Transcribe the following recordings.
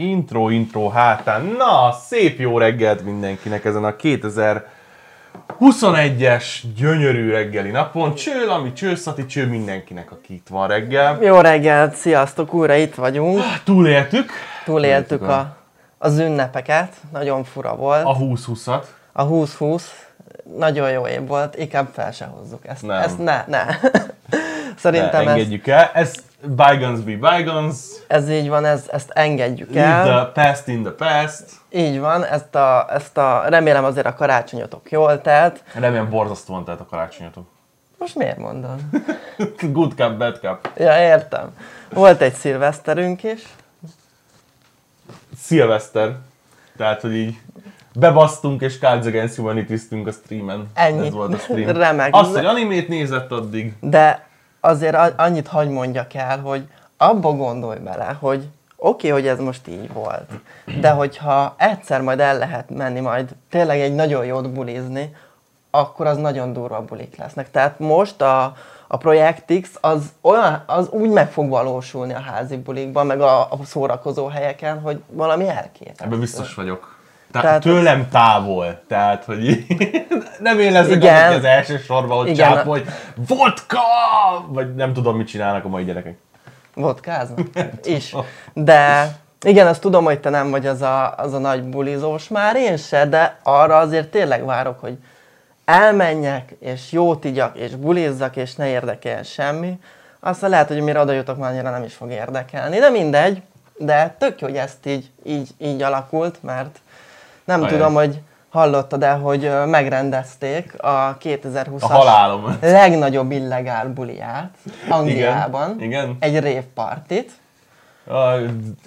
Intro, intro hátán. Na, szép jó reggelt mindenkinek ezen a 2021-es gyönyörű reggeli napon. Cső, ami cső, Szati, cső mindenkinek, aki itt van reggel. Jó reggelt, sziasztok, újra itt vagyunk. Túléltük. Túléltük a, az ünnepeket, nagyon fura volt. A 20-20-at. A 2020 nagyon jó év volt, inkább fel se hozzuk ezt. Nem. Ezt ne, ne. Ne, Szerintem ez, engedjük el. Ez bygones be bygones. ez így van, ez, ezt engedjük Leave el. the past in the past. Így van, ezt a, ezt a, remélem azért a karácsonyotok jól telt. Remélem borzasztóan telt a karácsonyatok. Most miért mondod? Good cup, bad cup. Ja, értem. Volt egy szilveszterünk is. Szilveszter. Tehát, hogy így bebasztunk és Cards Against humanity a streamen. Ennyi. Ez volt a stream. Remek. Azt, hogy animét nézett addig. De azért annyit hagy mondjak el, hogy abba gondolj bele, hogy oké, okay, hogy ez most így volt, de hogyha egyszer majd el lehet menni, majd tényleg egy nagyon jót bulizni, akkor az nagyon durva bulik lesznek. Tehát most a, a Project X az, olyan, az úgy meg fog valósulni a házi bulikban, meg a, a szórakozó helyeken, hogy valami elképesztő. Ebben biztos vagyok. Tehát, Tehát- tőlem távol. Tehát, hogy nem én leszek Igen. az, az első sorban ott Igen. csáp, hogy vodka! Vagy nem tudom, mit csinálnak a mai gyerekek. Vodkáznak? Is. De igen, azt tudom, hogy te nem vagy az a, az a nagy bulizós már, én se, de arra azért tényleg várok, hogy elmenjek, és jót igyak, és bulizzak, és ne érdekel semmi. Aztán lehet, hogy mire oda jutok, már annyira nem is fog érdekelni. De mindegy, de tök jó, hogy ezt így, így, így alakult, mert nem Ajaj. tudom, hogy hallottad el, hogy megrendezték a 2020-as A legnagyobb illegál buliát Angliában. Igen. Egy rave partit. A,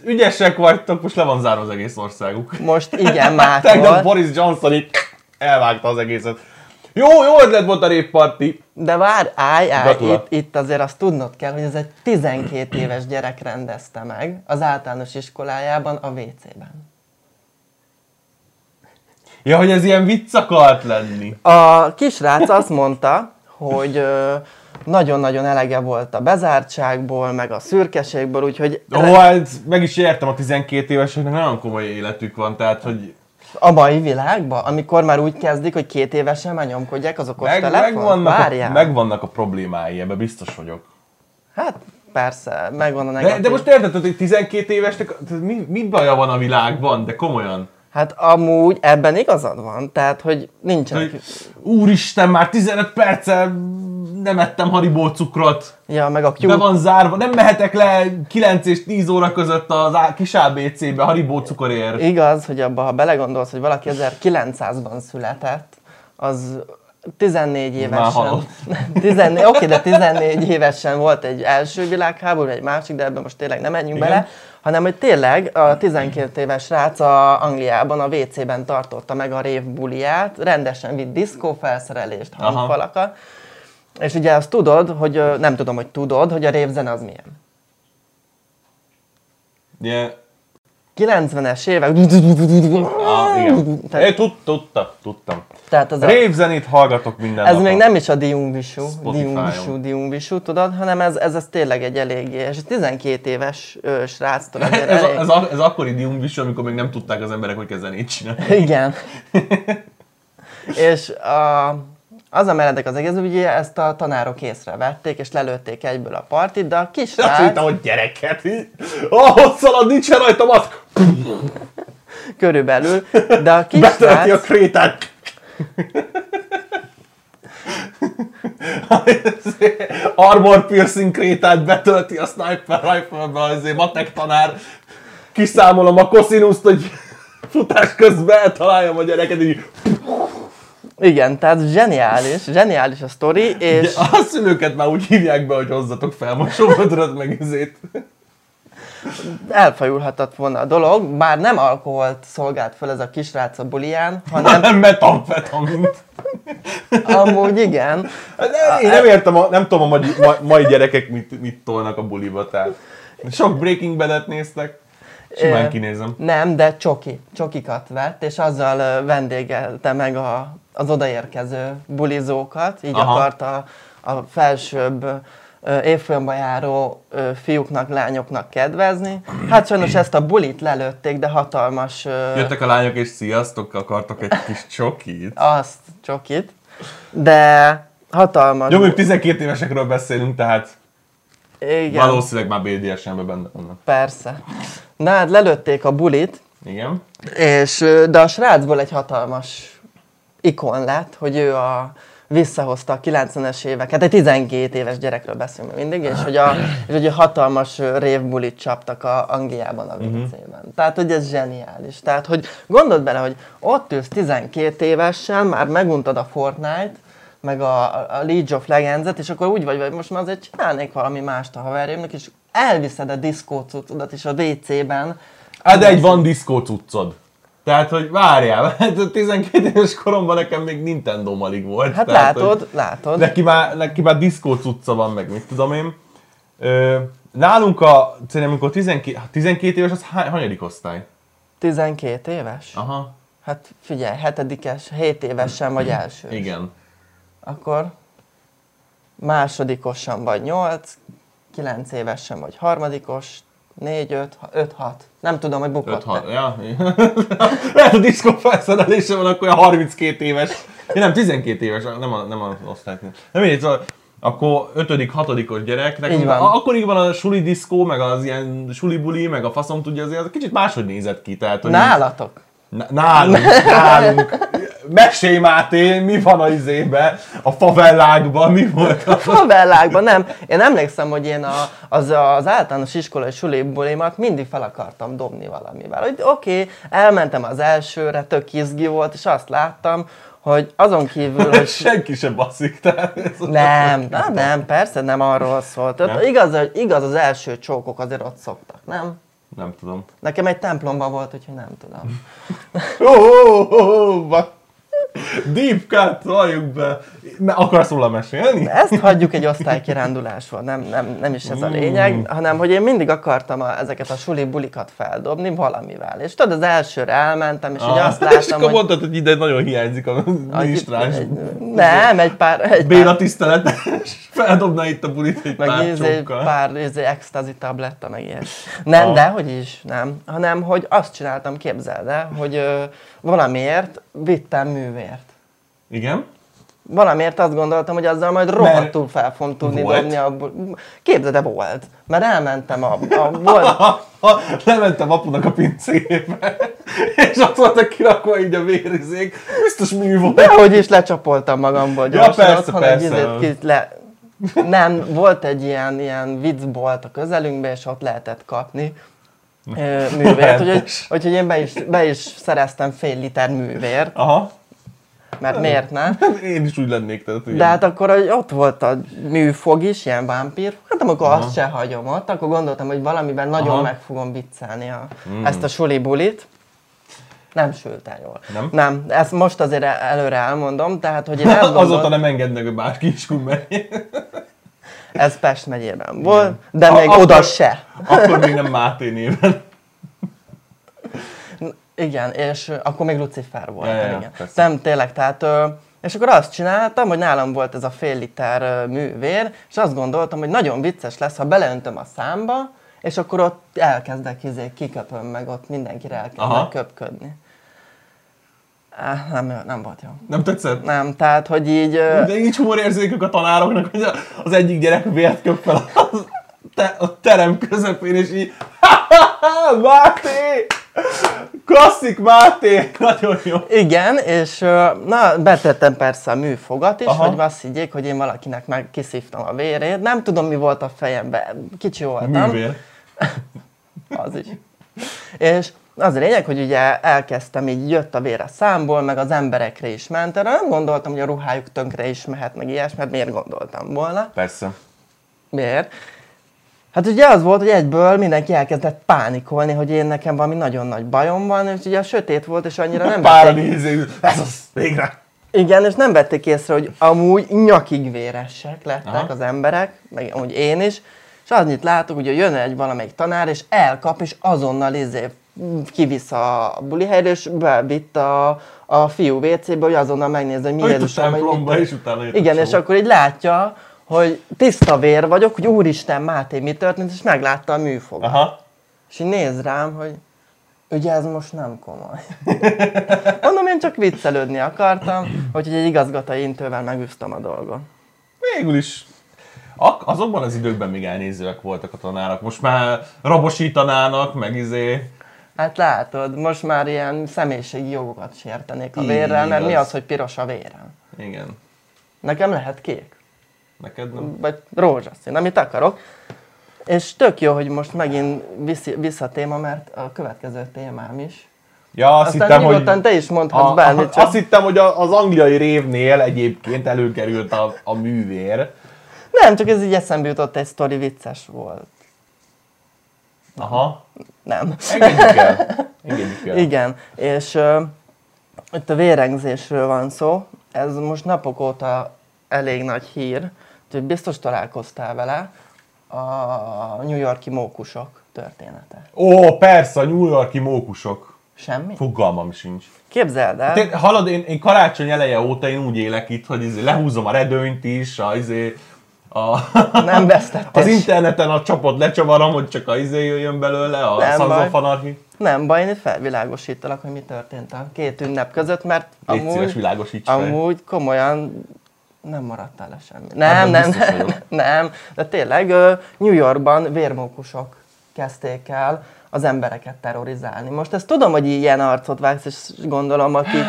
ügyesek vagytok, most le van zárva az egész országuk. Most igen, Tegnap mától. Boris Johnson itt elvágta az egészet. Jó, jó ötlet volt a rave party. De vár, állj, állj, itt, itt azért azt tudnod kell, hogy ez egy 12 éves gyerek rendezte meg az általános iskolájában a WC-ben. Ja, hogy ez ilyen vicc akart lenni. A kisrác azt mondta, hogy ö, nagyon-nagyon elege volt a bezártságból, meg a szürkeségből, úgyhogy Ó, hát meg is értem, a 12 éveseknek nagyon komoly életük van, tehát hogy a mai világban, amikor már úgy kezdik, hogy két évesen már nyomkodják az okos meg, telefont, megvannak, a, várjál. megvannak a problémái, ebben biztos vagyok. Hát persze, megvan a De, negatív. de most érted, hogy 12 évesnek mi, mit baja van a világban, de komolyan. Hát amúgy ebben igazad van, tehát hogy nincsenek... Hogy, úristen, már 15 perce nem ettem haribó cukrot. Ja, meg a Be Q... van zárva, nem mehetek le 9 és 10 óra között az kis ABC-be haribó cukorért. Igaz, hogy abba, ha belegondolsz, hogy valaki 1900-ban született, az 14 Már évesen... halott. 14, oké, de 14 évesen volt egy első világháború, egy másik, de ebben most tényleg nem menjünk Igen. bele, hanem hogy tényleg a 12 éves srác a Angliában a WC-ben tartotta meg a rave buliát, rendesen vitt diszkó felszerelést, Aha. hangfalakat, és ugye azt tudod, hogy nem tudom, hogy tudod, hogy a rave zene az milyen. Yeah. 90-es évek... Ah, igen. Tehát- É, tud, tudtam, tudtam. Tehát az a, Rave zenét hallgatok minden ez nap. még nem is a Diumvisu, Spotify-on. Diumvisu, Diumvisu, tudod, hanem ez, ez, ez tényleg egy eléggé, és 12 éves ö, sráctól azért ez, elég... a, ez, a, ez akkori Dium Visu, amikor még nem tudták az emberek, hogy kell zenét csinálni. Igen. és a, az a meredek az egész, ugye ezt a tanárok észrevették, és lelőtték egyből a partit, de a kis Azt srác hittem, hogy gyereket. Ahhoz szalad, nincsen rajta maszk. körülbelül, de a kis Betölti a krétát. Armor piercing krétát betölti a sniper rifle-be, azért matek tanár. Kiszámolom a koszínuszt, hogy futás közben eltaláljam a gyereket, így igen, tehát zseniális, zseniális a sztori, és... Ugye, a szülőket már úgy hívják be, hogy hozzatok fel mosóvödröt meg izét. elfajulhatott volna a dolog, bár nem alkoholt szolgált fel ez a kisrác a bulián, hanem Nem metamfetamint. amúgy igen. De én nem értem, a, nem tudom a mai, ma, mai gyerekek mit, mit tolnak a buliba, tehát sok Breaking Bad-et néztek, simán kinézem. Nem, de csoki, csokikat vett, és azzal vendégelte meg a, az odaérkező bulizókat, így Aha. akarta a felsőbb évfolyamba járó fiúknak, lányoknak kedvezni. Hát sajnos ezt a bulit lelőtték, de hatalmas... Jöttek a lányok és sziasztok, akartok egy kis csokit? azt csokit, de hatalmas. Jó, mondjuk 12 évesekről beszélünk, tehát Igen, valószínűleg már BDSM-ben benne vannak. persze. Na hát lelőtték a bulit, Igen. és, de a srácból egy hatalmas ikon lett, hogy ő a visszahozta a 90-es éveket, egy 12 éves gyerekről beszélünk mindig, és hogy a, és hogy a hatalmas révbulit csaptak a Angliában a WC-ben. Tehát, hogy ez zseniális. Tehát, hogy gondold bele, hogy ott ülsz 12 évesen, már meguntad a Fortnite, meg a, a League of Legends-et, és akkor úgy vagy, hogy most már azért csinálnék valami mást a haverjaimnak, és elviszed a diszkó cuccodat is a WC-ben. Hát de egy van diszkó cuccod. Tehát, hogy várjál, hát a 12 éves koromban nekem még Nintendo alig volt. Hát tehát, látod, hogy látod. Neki már, neki már diszkó cucca van, meg mit tudom én. Ö, nálunk a, szerintem amikor 12, 12 éves, az hány, hanyadik osztály? 12 éves? Aha, Hát figyelj, hetedikes, 7 évesen vagy első. igen. Akkor másodikosan vagy 8, 9 évesen vagy harmadikos, 4, 5, 5, 6. Nem tudom, hogy bukott 5-6, ja. Lehet a diszkó felszerelése van, akkor olyan 32 éves. Ja, nem, 12 éves, nem, a, nem az osztály. Nem mindegy, szóval akkor 5 hatodikos gyerek, Így van. a- akkor így van a suli diszkó, meg az ilyen suli buli, meg a faszom tudja, azért az kicsit máshogy nézett ki. Tehát, hogy Nálatok? Nálunk, nálunk. Mesélj Máté, mi van a izébe, a favellákban, mi volt a... Favellákban nem. Én emlékszem, hogy én a, az, az általános iskolai sulibulimat mindig fel akartam dobni valamivel. Hogy oké, okay, elmentem az elsőre, tök izgi volt, és azt láttam, hogy azon kívül, hogy Senki sem baszik, tehát Nem, na, nem, persze nem arról szólt. Nem? Igaz, hogy igaz, az első csókok azért ott szoktak, nem? Nem tudom. Nekem egy templomban volt, úgyhogy nem tudom. Ó, ó, ó, ba- Deep cut, valljuk be. Me- Akarsz róla mesélni? Ezt hagyjuk egy osztálykirándulásról, nem, nem, nem is ez a lényeg, hanem hogy én mindig akartam a, ezeket a suli bulikat feldobni valamivel. És tudod, az elsőre elmentem, és így azt és láttam, akkor hogy... mondtad, hogy ide nagyon hiányzik a minisztráns. nem, egy pár, egy Béla pár, tisztelet, és feldobna itt a bulit egy meg pár csókkal. pár izé, extazi tabletta, meg ilyen. Nem, Ah. de hogy is, nem. Hanem, hogy azt csináltam, képzeld el, hogy ö, valamiért vittem művért. Igen? Valamiért azt gondoltam, hogy azzal majd rohadtul fel fogom tudni volt? dobni a... bu- Képzeld, de volt. Mert elmentem a... a volt, lementem apunak a pincébe, és ott voltak kirakva így a vérizék. Biztos mű volt. de hogy is lecsapoltam magamból Ja, gyorsan. persze, otthon persze. Egy le... Nem, volt egy ilyen, ilyen viccbolt a közelünkben, és ott lehetett kapni művért. Úgyhogy, úgyhogy én be is, be is szereztem fél liter művért, Aha. Mert miért nem? Én is úgy lennék, tehát igen. De hát akkor hogy ott volt a műfog is, ilyen vámpír. Hát amikor azt se hagyom ott, akkor gondoltam, hogy valamiben nagyon Aha. meg fogom viccelni a, ezt a suli bulit. Nem sült el jól. Nem? Nem, ezt most azért előre elmondom, tehát hogy én azt Azóta nem engednek, hogy bárki is kummerje. ez Pest megyében volt, de A- még akkor- oda se. Akkor még nem Máté néven. Igen, és akkor még Lucifer volt. Ja, ja, ja, igen. persze. Nem, tényleg, tehát... És akkor azt csináltam, hogy nálam volt ez a fél liter művér, és azt gondoltam, hogy nagyon vicces lesz, ha beleöntöm a számba, és akkor ott elkezdek izé, kiköpöm meg, ott mindenkire Aha. elkezdek köpködni. Á, Nem, nem volt jó. Nem tetszett? Nem, tehát, hogy így... De így humorérzékük a tanároknak, hogy az egyik gyerek vért köp fel a, te, a terem közepén, és így Máté! Klasszik Máté! Nagyon jó. Igen, és na, betettem persze a műfogat is, Aha. hogy azt higgyék, hogy én valakinek meg kiszívtam a vérét. Nem tudom, mi volt a fejemben, kicsi voltam. Művér. Az is. És az a lényeg, hogy ugye elkezdtem, így jött a vér a számból, meg az emberekre is ment. Erre nem gondoltam, hogy a ruhájuk tönkre is mehet, meg ilyesmi, mert miért gondoltam volna? Persze. Miért? Hát ugye az volt, hogy egyből mindenki elkezdett pánikolni, hogy én nekem valami nagyon nagy bajom van, és ugye a sötét volt, és annyira nem Pár vették, ez az, végre. igen, és nem vették észre, hogy amúgy nyakig véresek lettek Aha. az emberek, meg amúgy én is, és annyit látok, hogy jön egy valamelyik tanár, és elkap, és azonnal izé kivisz a buli helyre, és bevitt a, a fiú WC-be, hogy azonnal megnézze, hogy mi a Jézusom, hogy mit- templomba, és utána a Igen, és akkor így látja, hogy tiszta vér vagyok, hogy úristen, Máté, mi történt, és meglátta a műfogat. Aha. És így néz rám, hogy ugye ez most nem komoly. Mondom, én csak viccelődni akartam, hogy egy igazgatói intővel megüztem a dolgot. Végül is ak- azokban az időkben még elnézőek voltak a tanárok. Most már rabosítanának, meg izé... Hát látod, most már ilyen személyiségi jogokat sértenék a vérrel, mert mi az, hogy piros a vérem? Igen. Nekem lehet kék, Neked nem? vagy rózsaszín, amit akarok. És tök jó, hogy most megint viszi, vissza a téma, mert a következő témám is. Ja, azt Aztán hittem, hogy... te is mondhatsz A, bármit, csak... azt hittem, hogy az angliai révnél egyébként előkerült a, a művér. Nem, csak ez így eszembe jutott, egy sztori vicces volt. Aha. Nem. Engedjük el. Engedjük el. Igen, és uh, itt a vérengzésről van szó. Ez most napok óta elég nagy hír, úgyhogy biztos találkoztál vele. A New Yorki mókusok története. Ó, persze, a New Yorki mókusok. Semmi? Fogalmam sincs. Képzeld el, Te, hallod, én, én karácsony eleje óta én úgy élek itt, hogy izé lehúzom a redőnyt is, a, izé, a, nem vesztettél. az interneten a csapot lecsavarom, hogy csak a izé jöjjön belőle, a Nem. Nem baj, én itt felvilágosítalak, hogy mi történt a két ünnep között, mert Légy szíves, amúgy, fel. amúgy komolyan nem maradtál le semmi. Nem, nem, nem, nem, de tényleg New Yorkban vérmókusok kezdték el az embereket terrorizálni. Most ezt tudom, hogy ilyen arcot vágsz, és gondolom, akik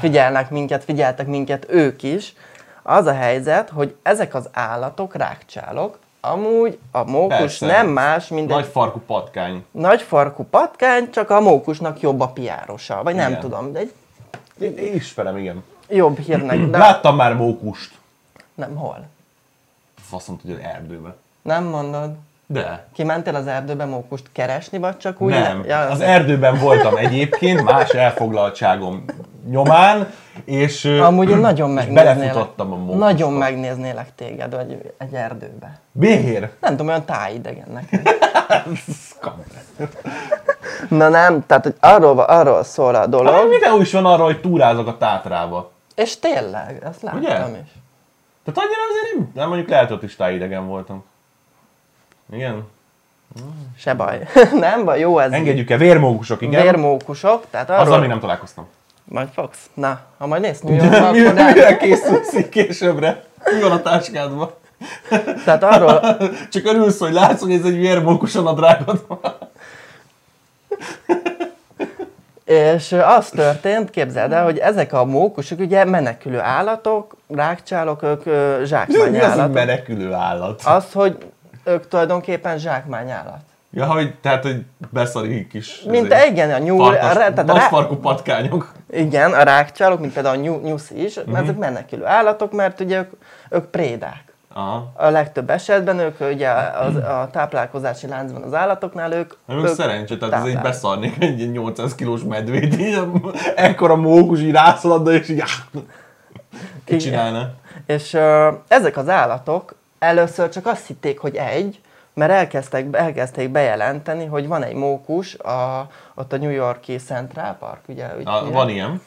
figyelnek minket, figyeltek minket, ők is. Az a helyzet, hogy ezek az állatok, rákcsálok, amúgy a mókus Persze. nem más, mint Nagy egy farkú patkány. nagy farkú patkány, csak a mókusnak jobb a piárosa. Vagy nem Igen. tudom, de egy én ismerem, igen. jobb hírnek. De Láttam már mókust. Nem, hol? Faszom tudja, hogy erdőbe. Nem mondod. De. Kimentél az erdőbe mókust keresni, vagy csak úgy? Nem. Ja, Az erdőben voltam egyébként, más elfoglaltságom nyomán, és, Amúgy én nagyon és belefutottam a mókusba. Nagyon megnéznélek téged, vagy egy erdőbe. Béhér. Nem tudom, olyan tájidegen nekem. Na nem, tehát hogy arról, arról szól a Hát, dolog. videó is van arról, hogy túrázok a tátrába. És tényleg, ezt láttam Ugye? is. Tehát annyira azért nem, nem mondjuk lehet, hogy is tájidegen voltam. Igen? Se baj. nem baj, jó ez. Engedjük el, vérmókusok, igen. Vérmókusok, tehát arról... Azzal még nem találkoztam. Majd fogsz? Na, ha majd nézd Yorkba, akkor rá... Mire készülsz így későbbre? Mi van a táskádban? Tehát arról, Csak örülsz, hogy látsz, hogy ez egy vérmókus a nadrágod. És az történt, képzeld el, hogy ezek a mókusok ugye menekülő állatok, rákcsálok, ők ö, Mi az, zsákmányállatok. hogy menekülő állat? Az, hogy ők tulajdonképpen zsákmányállat. Ja, hogy, tehát, hogy beszarik kis... Mint izé, igen, a nyúl, farkas, a, tehát a rá, patkányok. igen, a rákcsálok, mint például a nyú, nyuszi is, Mhm. mert ezek menekülő állatok, mert ugye ők, ők prédák. Aha. A legtöbb esetben ők ugye az, a táplálkozási láncban az állatoknál ők, Nem ők szerencsé, tehát ez egy táplálják. beszarnék egy ilyen 800 kilós medvét, így ekkora mókus így rászaladna, és így ki csinálna? És ö, ezek az állatok először csak azt hitték, hogy egy, mert elkezdtek, elkezdték bejelenteni, hogy van egy mókus a, ott a New Yorki Central Park, ugye? úgy A, van ilyen.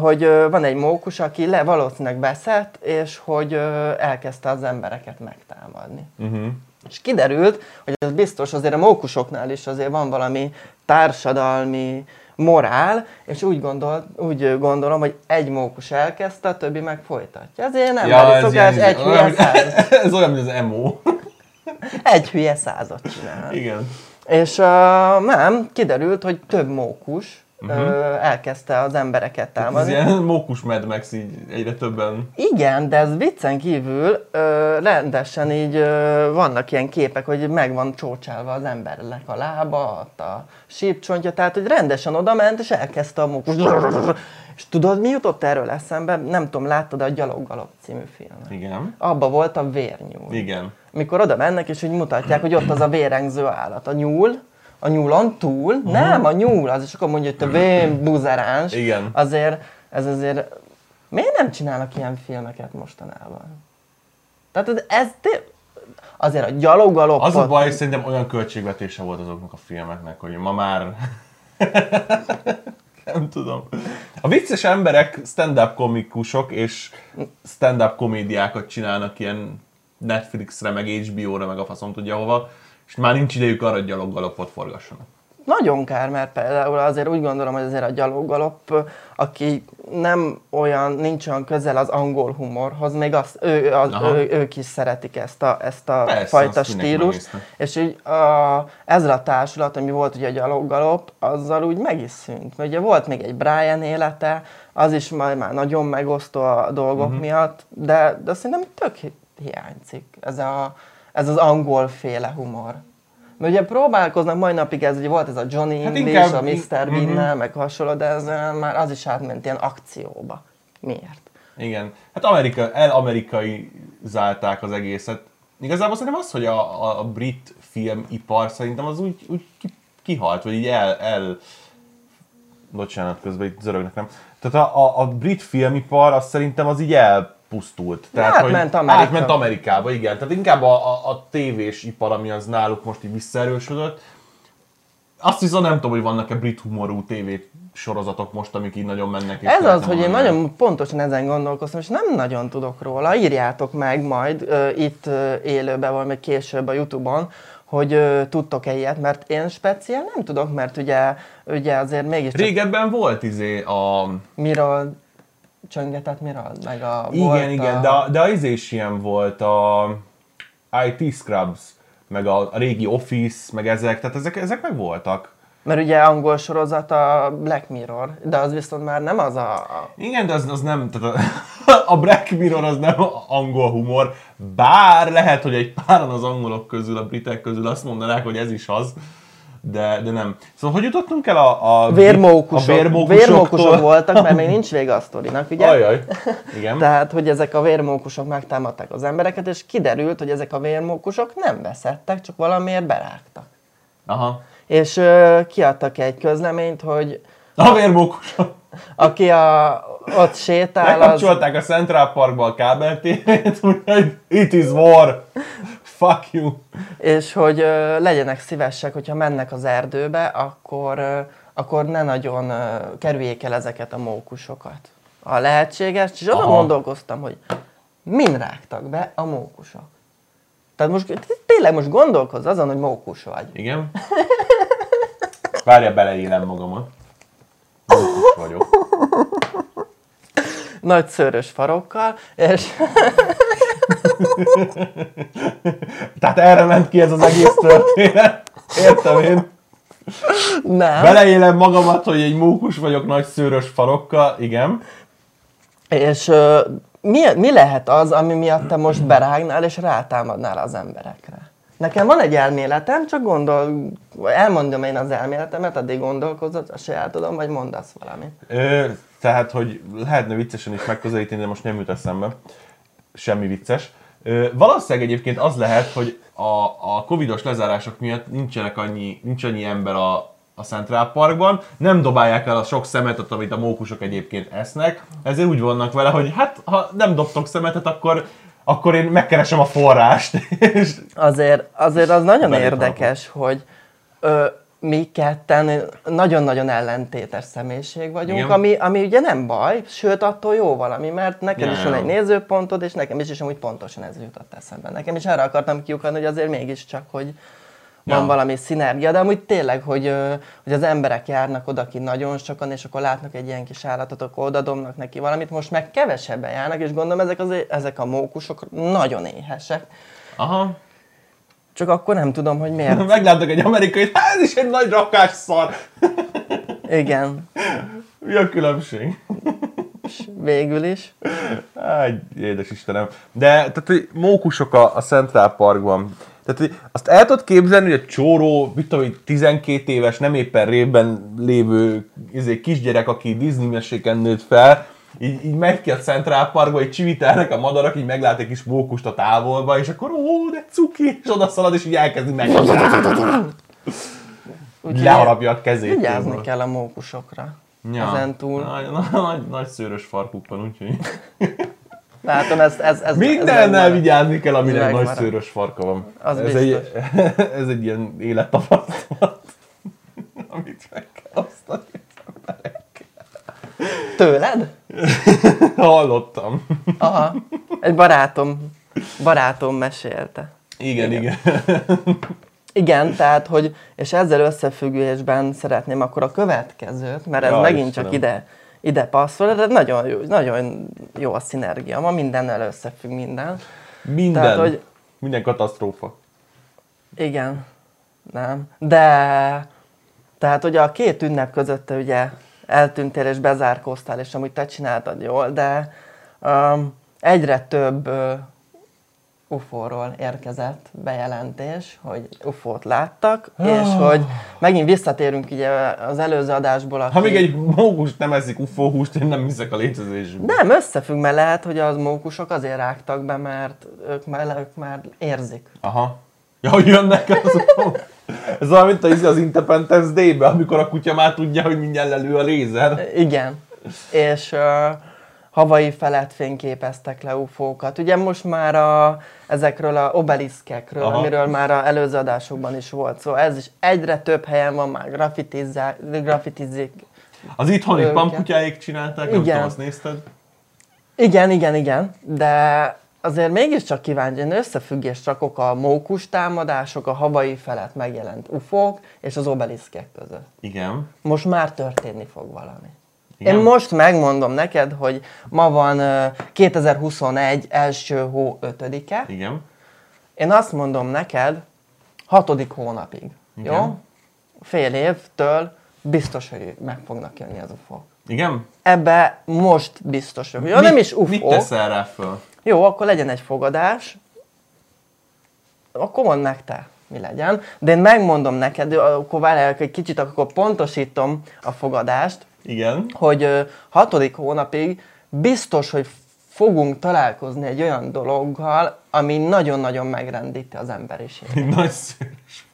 Hogy van egy mókus, aki le, valószínűleg beszett, és hogy elkezdte az embereket megtámadni. Uh-huh. És kiderült, hogy ez biztos azért a mókusoknál is azért van valami társadalmi morál, és úgy, gondol, úgy gondolom, hogy egy mókus elkezdte, a többi meg folytatja. Ezért nem ja, ez, szokás, ilyen- egy hülye olyan, százat, ez olyan, mint az emo. egy hülye százat csinál. Igen. És uh, nem, kiderült, hogy több mókus uh-huh. uh, elkezdte az embereket Ez támadni. ilyen mókus Mad Max így egyre többen. Igen, de ez viccen kívül ö, rendesen így ö, vannak ilyen képek, hogy meg van csócsálva az embernek a lába, ott a sípcsontja, tehát hogy rendesen oda ment, és elkezdte a mókus. És tudod, mi jutott erről eszembe? Nem tudom, láttad a Gyaloggalop című filmet? Igen. Abba volt a vérnyúl. Igen. Mikor oda mennek, és úgy mutatják, hogy ott az a vérengző állat. A nyúl, a nyúlon túl, nem, a nyúl, az, és akkor mondja, hogy te vén buzeráns. Igen. Azért, ez azért, miért nem csinálnak ilyen filmeket mostanában? Tehát ez, ez té- azért a gyalogalop. Az a baj, hogy szerintem olyan költségvetése volt azoknak a filmeknek, hogy ma már... nem tudom. A vicces emberek stand-up komikusok és stand-up komédiákat csinálnak ilyen Netflixre, meg HBO-ra, meg a faszom tudja hova, és már nincs idejük arra, hogy gyaloggalopot forgassanak. Nagyon kár, mert például azért úgy gondolom, hogy azért a gyaloggalop, aki nem olyan, nincs olyan közel az angol humorhoz, még azt, ő, az, Aha. ő, ők is szeretik ezt a, ezt a Persze, fajta stílust. És így a, ezzel a társulat, ami volt ugye a gyaloggalop, azzal úgy meg is szűnt. Ugye volt még egy Brian élete, az is majd már nagyon megosztó a dolgok uh-huh. miatt, de, de szerintem tök hi- hiányzik ez, a, ez az angol féle humor. Mert ugye próbálkoznak mai napig ez, ugye volt ez a Johnny Hát English, a Mr. Mhm. Bean-nel, meg hasonló, de ez olyan már az is átment ilyen akcióba. Miért? Igen. Hát Amerika, el-amerikaizálták az egészet. Igazából szerintem az, hogy a, a, a brit filmipar szerintem az úgy, úgy ki, kihalt, vagy így el, el... Bocsánat, közben itt zörögnek, nem? Tehát a, a, a brit filmipar az szerintem az így elpusztult. Tehát, Átment Amerika. Átment Amerikába, igen. Tehát inkább a, a, a tévés ipar, ami az náluk most így visszaerősödött. Azt viszont nem tudom, hogy vannak-e brit humorú tévé sorozatok most, amik így nagyon mennek. Ez az, hogy én nagyon pontosan ezen gondolkoztam, és nem nagyon tudok róla. Írjátok meg majd ö, itt ö, élőben, vagy még később a Youtube-on, hogy ö, tudtok-e ilyet, mert én speciál nem tudok, mert ugye, ugye azért mégiscsak Régebben volt izé a... miről csöngetett, miről, meg a Igen, volt igen, a... de, de az is ilyen volt a IT Scrubs, meg a, a régi Office, meg ezek, tehát ezek, ezek meg voltak. Mert ugye angol sorozat a Black Mirror, de az viszont már nem az a... a Igen, de az, az nem, tehát a, a Black Mirror az nem angol humor, bár lehet, hogy egy páran az angolok közül, a britek közül azt mondanák, hogy ez is az, de, de nem. Szóval hogy jutottunk el a... a vérmókusok. A vérmókusok voltak, mert még nincs vége a sztorinak, ugye? Ajaj, igen. Tehát, hogy ezek a vérmókusok megtámadták az embereket, és kiderült, hogy ezek a vérmókusok nem veszettek, csak valamiért berágtak. Aha. És ö, kiadtak egy közleményt, hogy A vérmókusok. aki a, ott sétál, az, Lekapcsolták a Central Parkba a kábel tévét, úgyhogy it is war. Fuck you. és hogy ö, legyenek szívesek, hogyha mennek az erdőbe, akkor, ö, akkor ne nagyon ö, kerüljék el ezeket a mókusokat. A lehetséges, és azon Aha. gondolkoztam, hogy min rágtak be a mókusok. Tehát most tényleg most gondolkozz azon, hogy mókus vagy. Igen. Várja, beleélem magamat. Mókus vagyok. Nagy szőrös farokkal, és Tehát erre ment ki ez az egész történet. Értem én. nem. Beleélem magamat, hogy egy mókus vagyok nagy szőrös farokkal. Igen. És ö, mi, mi lehet az, ami miatt te most berágnál és rátámadnál az emberekre? Nekem van egy elméletem, csak gondol, elmondom én az elméletemet, addig gondolkozod, el tudom, vagy mondasz valamit. Ö, tehát, hogy lehetne viccesen is megközelíteni, de most nem jut eszembe. Semmi vicces. Valószínűleg egyébként az lehet, hogy a, a covidos lezárások miatt nincsenek annyi, nincs annyi ember a, a Central Parkban, nem dobálják el a sok szemetet, amit a mókusok egyébként esznek, ezért úgy vannak vele, hogy hát ha nem dobtok szemetet, akkor, akkor én megkeresem a forrást. És Azért, azért az nagyon érdekes, hogy ö, mi ketten nagyon-nagyon ellentétes személyiség vagyunk, Igen. ami, ami ugye nem baj, sőt attól jó valami, mert neked Ja, is van egy nézőpontod, és nekem is, és amúgy pontosan ez jutott eszembe. Nekem is arra akartam kiukadni, hogy azért mégiscsak, hogy van Ja. valami szinergia, de amúgy tényleg, hogy, hogy az emberek járnak oda ki nagyon sokan, és akkor látnak egy ilyen kis állatot, akkor oda dobnak neki valamit, most meg kevesebben járnak, és gondolom ezek, az, ezek a mókusok nagyon éhesek. aha, Csak akkor nem tudom, hogy miért. meglátok egy amerikai, hát ez is egy nagy rakás szar. Igen, Mi a különbség? és végül is. Áj, édes Istenem. De, tehát, hogy mókusok a, a Central Parkban. Tehát, hogy azt el tudod képzelni, hogy a csóró, mit tudom, hogy 12 éves, nem éppen révben lévő izé, kisgyerek, aki Disney meséken nőtt fel, így, így megy ki a Central Parkba, így csivitelnek a madarak, így meglát egy kis mókust a távolba, és akkor ó, de cuki, és oda szalad, és így elkezdi meg. Leharapja a kezét. Vigyázni kell a mókusokra. Ja. Ezen túl. Nagy, nagy, nagy, nagy szőrös farkuk van, úgyhogy... Látom, ez, ez, ez, ez Mindennel megmarad. vigyázni kell, aminek nagy szőrös farka van. Az ez, biztos. egy, ez egy ilyen élettapasztalat, amit meg. Tőled? Hallottam. Aha. Egy barátom barátom mesélte. Igen, igen. Igen, tehát, hogy, és ezzel összefüggésben szeretném akkor a következőt, mert ez Jaj, megint Istenem. csak ide, ide passzol, de nagyon jó, nagyon jó a szinergia, ma mindennel összefügg minden. Minden. Tehát, hogy- Minden katasztrófa. Igen, nem. De, tehát ugye a két ünnep között ugye eltűntél és bezárkóztál, és amúgy te csináltad jól, de um, egyre több uh, UFO-ról érkezett bejelentés, hogy UFO-t láttak, és hogy megint visszatérünk ugye az előző adásból, aki... Ha még egy mókus nem eszik UFO húst, én nem hiszek a létezésbe. Nem, összefügg, mert lehet, hogy az mókusok azért rágtak be, mert ők már, ők már érzik. Aha. Ja, jönnek az UFO. Ez olyan, mint az, az Independence Day-be, amikor a kutya már tudja, hogy mindjárt lelő a lézer. Igen. És uh, havai felett fényképeztek le UFO-kat. Ugye most már a, ezekről a obeliszkekről, Aha. amiről már a előző adásokban is volt szó, ez is egyre több helyen van már graffitizzá- graffitizik. Az itthoni pamkutyáik csinálták, nem Igen. tudom, azt nézted? Igen, igen, igen, de azért mégiscsak kíváncsi, én összefüggést rakok a mókus támadások, a havai felett megjelent UFO-k és az obeliszkek között. Igen. most már történni fog valami. Igen? Én most megmondom neked, hogy ma van ö, 2021 első hó 5-e. Igen. Én azt mondom neked, hatodik hónapig. Igen. Jó? Fél évtől biztos, hogy meg fognak jönni az UFO. Igen? Ebbe most biztos vagyok. Jó, nem is UFO. Mit teszel rá föl? Jó, akkor legyen egy fogadás. Akkor mondd meg te, mi legyen. De én megmondom neked, akkor várjál egy kicsit, akkor pontosítom a fogadást. Igen. hogy ö, hatodik hónapig biztos, hogy fogunk találkozni egy olyan dologgal, ami nagyon-nagyon megrendíti az emberiséget. Egy nagy szőrös.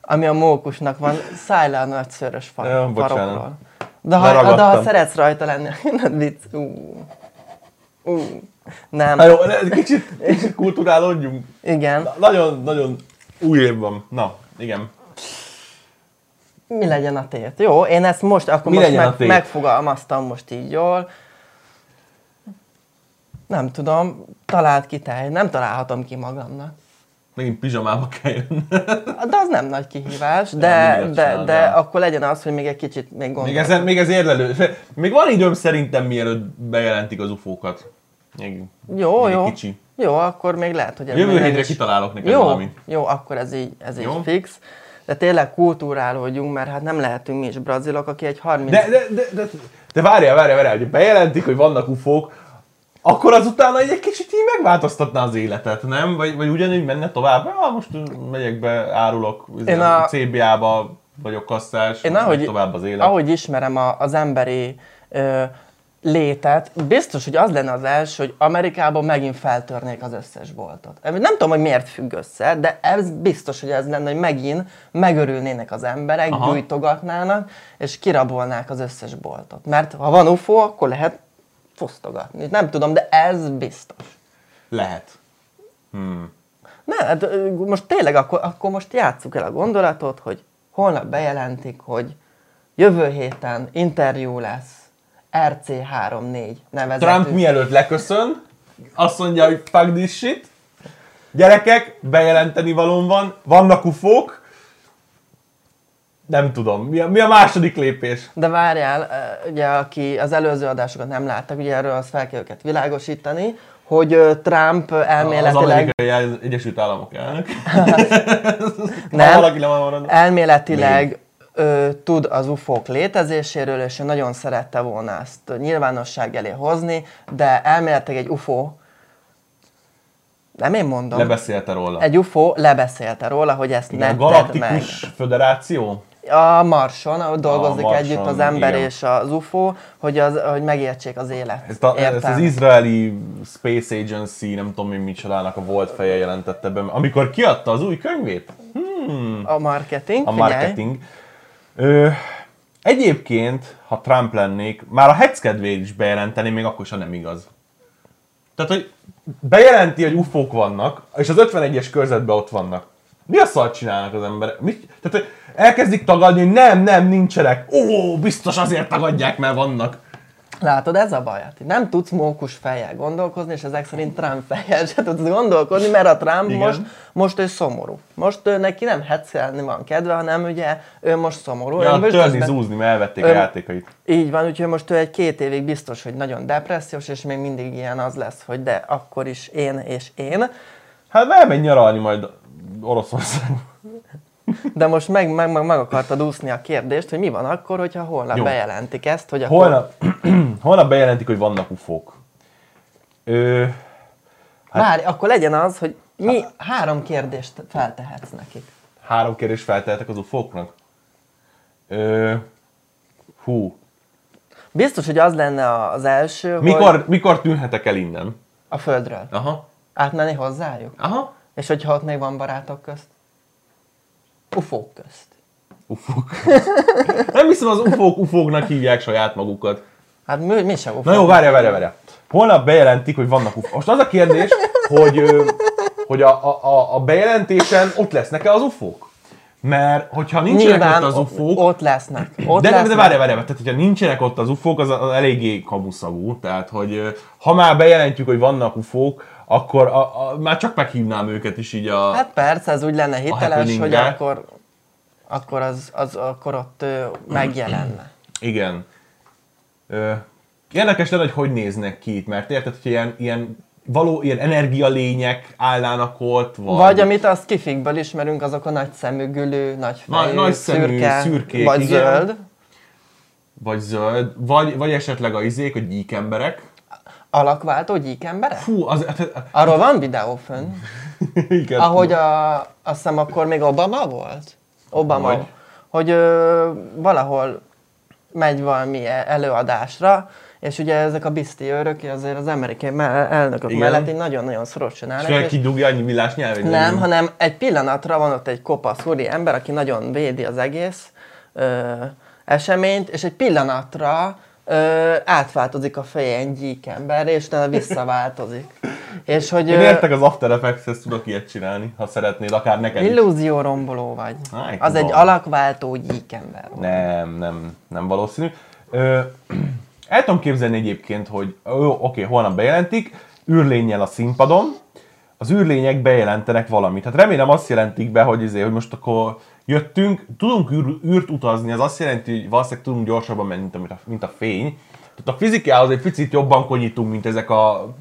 Ami a mókusnak van, szállj le a nagy szörös fa- Jó, bocsánat. farokról. De ha, de ha szeretsz rajta lenni, vicc. Ú. Ú. Nem. Na jó, egy kicsit, kicsit kulturálódjunk. Igen. Na, Nagyon, nagyon új év van. Na, igen. Mi legyen a tét? Jó, én ezt most, akkor Mi most meg, megfogalmaztam most így jól. Nem tudom, talált ki te, nem találhatom ki magamnak. Megint pizsamába kell. De az nem nagy kihívás, Nem, de, de, de nem. akkor legyen az, hogy még egy kicsit még gondolom. Még ez, még ez érlelő. Még van időm szerintem, mielőtt bejelentik az ufókat. Még, Jó, még jó. Kicsi. Jó, akkor még lehet, hogy ez Jövő hétre is- kitalálok neked jó, valamit. Jó, akkor ez így, ez így Jó. fix. De tényleg kultúrálódjunk, mert hát nem lehetünk mi is brazilok, aki egy 30... De, de, de, de, de várjál, várjál, várjál, hogy bejelentik, hogy vannak ufók, akkor azután egy kicsit így megváltoztatná az életet, nem? Vagy, vagy ugyanúgy menne tovább? Ah, most megyek be, árulok, Én a... CBA-ba vagyok kasszás, Én ahogy, tovább az élet. ahogy ismerem a, az emberi ö, létet, biztos, hogy az lenne az első, hogy Amerikában megint feltörnék az összes boltot. Nem tudom, hogy miért függ össze, de ez biztos, hogy ez lenne, hogy megint megörülnének az emberek, Aha. Gyújtogatnának, és kirabolnák az összes boltot. Mert ha van UFO, akkor lehet fosztogatni. Nem tudom, de ez biztos. Lehet. Hmm. Ne, hát most tényleg akkor, akkor most játsszuk el a gondolatot, hogy holnap bejelentik, hogy jövő héten interjú lesz RC34 nevezetű. Trump mielőtt leköszön, azt mondja, hogy fuck this shit. Gyerekek, bejelenteni valóm van, vannak ufók. Nem tudom, mi a, mi a második lépés? De várjál, ugye aki az előző adásokat nem láttak, ugye erről azt fel kell őket világosítani, hogy Trump ö, Az elméletileg, amerikai Egyesült Államok elnök. Nem. Valaki maradva. elméletileg ö, tud az UFO-k létezéséről, és ő nagyon szerette volna ezt nyilvánosság elé hozni, de elméletileg egy UFO, nem én mondom, Lebeszélte róla. egy UFO lebeszélte róla, hogy ezt Igen, ne a tedd meg. Galaktikus Föderáció? A Marson, ahol dolgozik Marson, együtt az ember igen. és az UFO, hogy, az, hogy megértsék az élet Ezt, a, ezt az izraeli Space Agency, nem tudom én micsodának a volt feje jelentette be, amikor kiadta az új könyvét. A marketing, A figyelj. Ö, egyébként, ha Trump lennék, már a hetz is bejelenteni, még akkor sem nem igaz. Tehát, hogy bejelenti, hogy ufók vannak, és az 51-es körzetben ott vannak. Mi a szart csinálnak az emberek? Mit? Tehát, hogy elkezdik tagadni, hogy nem, nem, nincsenek. Ó, biztos azért tagadják, mert vannak. Látod, ez a baj. Nem tudsz mókus fejjel gondolkozni, és ezek szerint Trump fejjel se tudsz gondolkodni, mert a Trump Igen. most, most ő szomorú. Most ő neki nem hetszelni van kedve, hanem ugye ő most szomorú. Ja, Ő törni, zúzni, mert elvették a Ön- játékait. Így van, úgyhogy most ő egy két évig biztos, hogy nagyon depressziós, és még mindig ilyen az lesz, hogy de akkor is én és én. Hát elmegy nyaralni majd Oroszországba. De most meg, meg, meg, meg akartad úszni a kérdést, hogy mi van akkor, hogyha holnap Jó. bejelentik ezt, hogy akkor... Holnap, holnap bejelentik, hogy vannak ufók. Ö, Hát... Várj, akkor legyen az, hogy mi három kérdést feltehetsz nekik. három kérdés feltehetek az ufóknak. Ö, hú. Biztos, hogy az lenne az első, hogy Mikor, mikor tűnhetek el innen? a Földről. Aha. Átmenni hozzájuk. Aha. És hogyha ott még van barátok közt? Ufók közt. Ufók. Nem hiszem az ufók ufóknak hívják saját magukat. Hát mi, mi sem ufók. Na jó, várja, várja, várja. Holnap bejelentik, hogy vannak ufók. Most az a kérdés, hogy, hogy a, a, a, a bejelentésen ott lesznek-e az ufók? Mert hogyha nincsenek Nyilván ott az ufók, ott lesznek. Ott de, lesznek. de várj, várj, tehát hogyha nincsenek ott az ufók, az, az eléggé kamuszagú, tehát hogy ha már bejelentjük, hogy vannak ufók, akkor a, a, már csak meghívnám őket is így a... Hát persze, ez úgy lenne hiteles, hogy akkor, akkor, az, az, akkor ott ö, megjelenne. Igen. Ö, érdekes lenne, hogy hogy néznek ki itt, mert érted, hogy ilyen, ilyen való ilyen energialények állnának ott, vagy, Vagy amit azt kifikből ismerünk, azok a nagy szemű, gülő, nagy fejű, nagy szemű, szürke, szürkék, vagy igen. zöld. vagy zöld, vagy, vagy esetleg a izék, a gyík emberek. Alakváltó gyíkemberek? Fú, az... hát- Arról van videó fönn. Igen, Ahogy a, azt hiszem akkor még Obama volt? Obama. Vagy. Hogy ö, valahol megy valami e- előadásra, és ugye ezek a bizti őrök azért az amerikai me- elnökök Igen. mellett így nagyon-nagyon szorosan állnak. és- kidugja annyi villás nyelv? Nem, hanem egy pillanatra van ott egy kopasz úri ember, aki nagyon védi az egész ö, eseményt, és egy pillanatra ö, átváltozik a feje egy gyík emberre, és utána visszaváltozik. és hogy Én értek az After Effects-hez tudok ilyet csinálni, ha szeretnéd, akár neked illúzió romboló vagy. Áj, az egy alakváltó gyík ember. Nem, nem, nem valószínű. Ö, el tudom képzelni egyébként, hogy jó, oké, holnap bejelentik, űrlényel a színpadon, az űrlények bejelentenek valamit. Hát remélem azt jelentik be, hogy, izé, hogy most akkor jöttünk, tudunk űr, űrt utazni, ez azt jelenti, hogy valószínűleg tudunk gyorsabban menni, mint a, mint a, fény. Tehát a fizikához egy picit jobban konyítunk, mint ezek a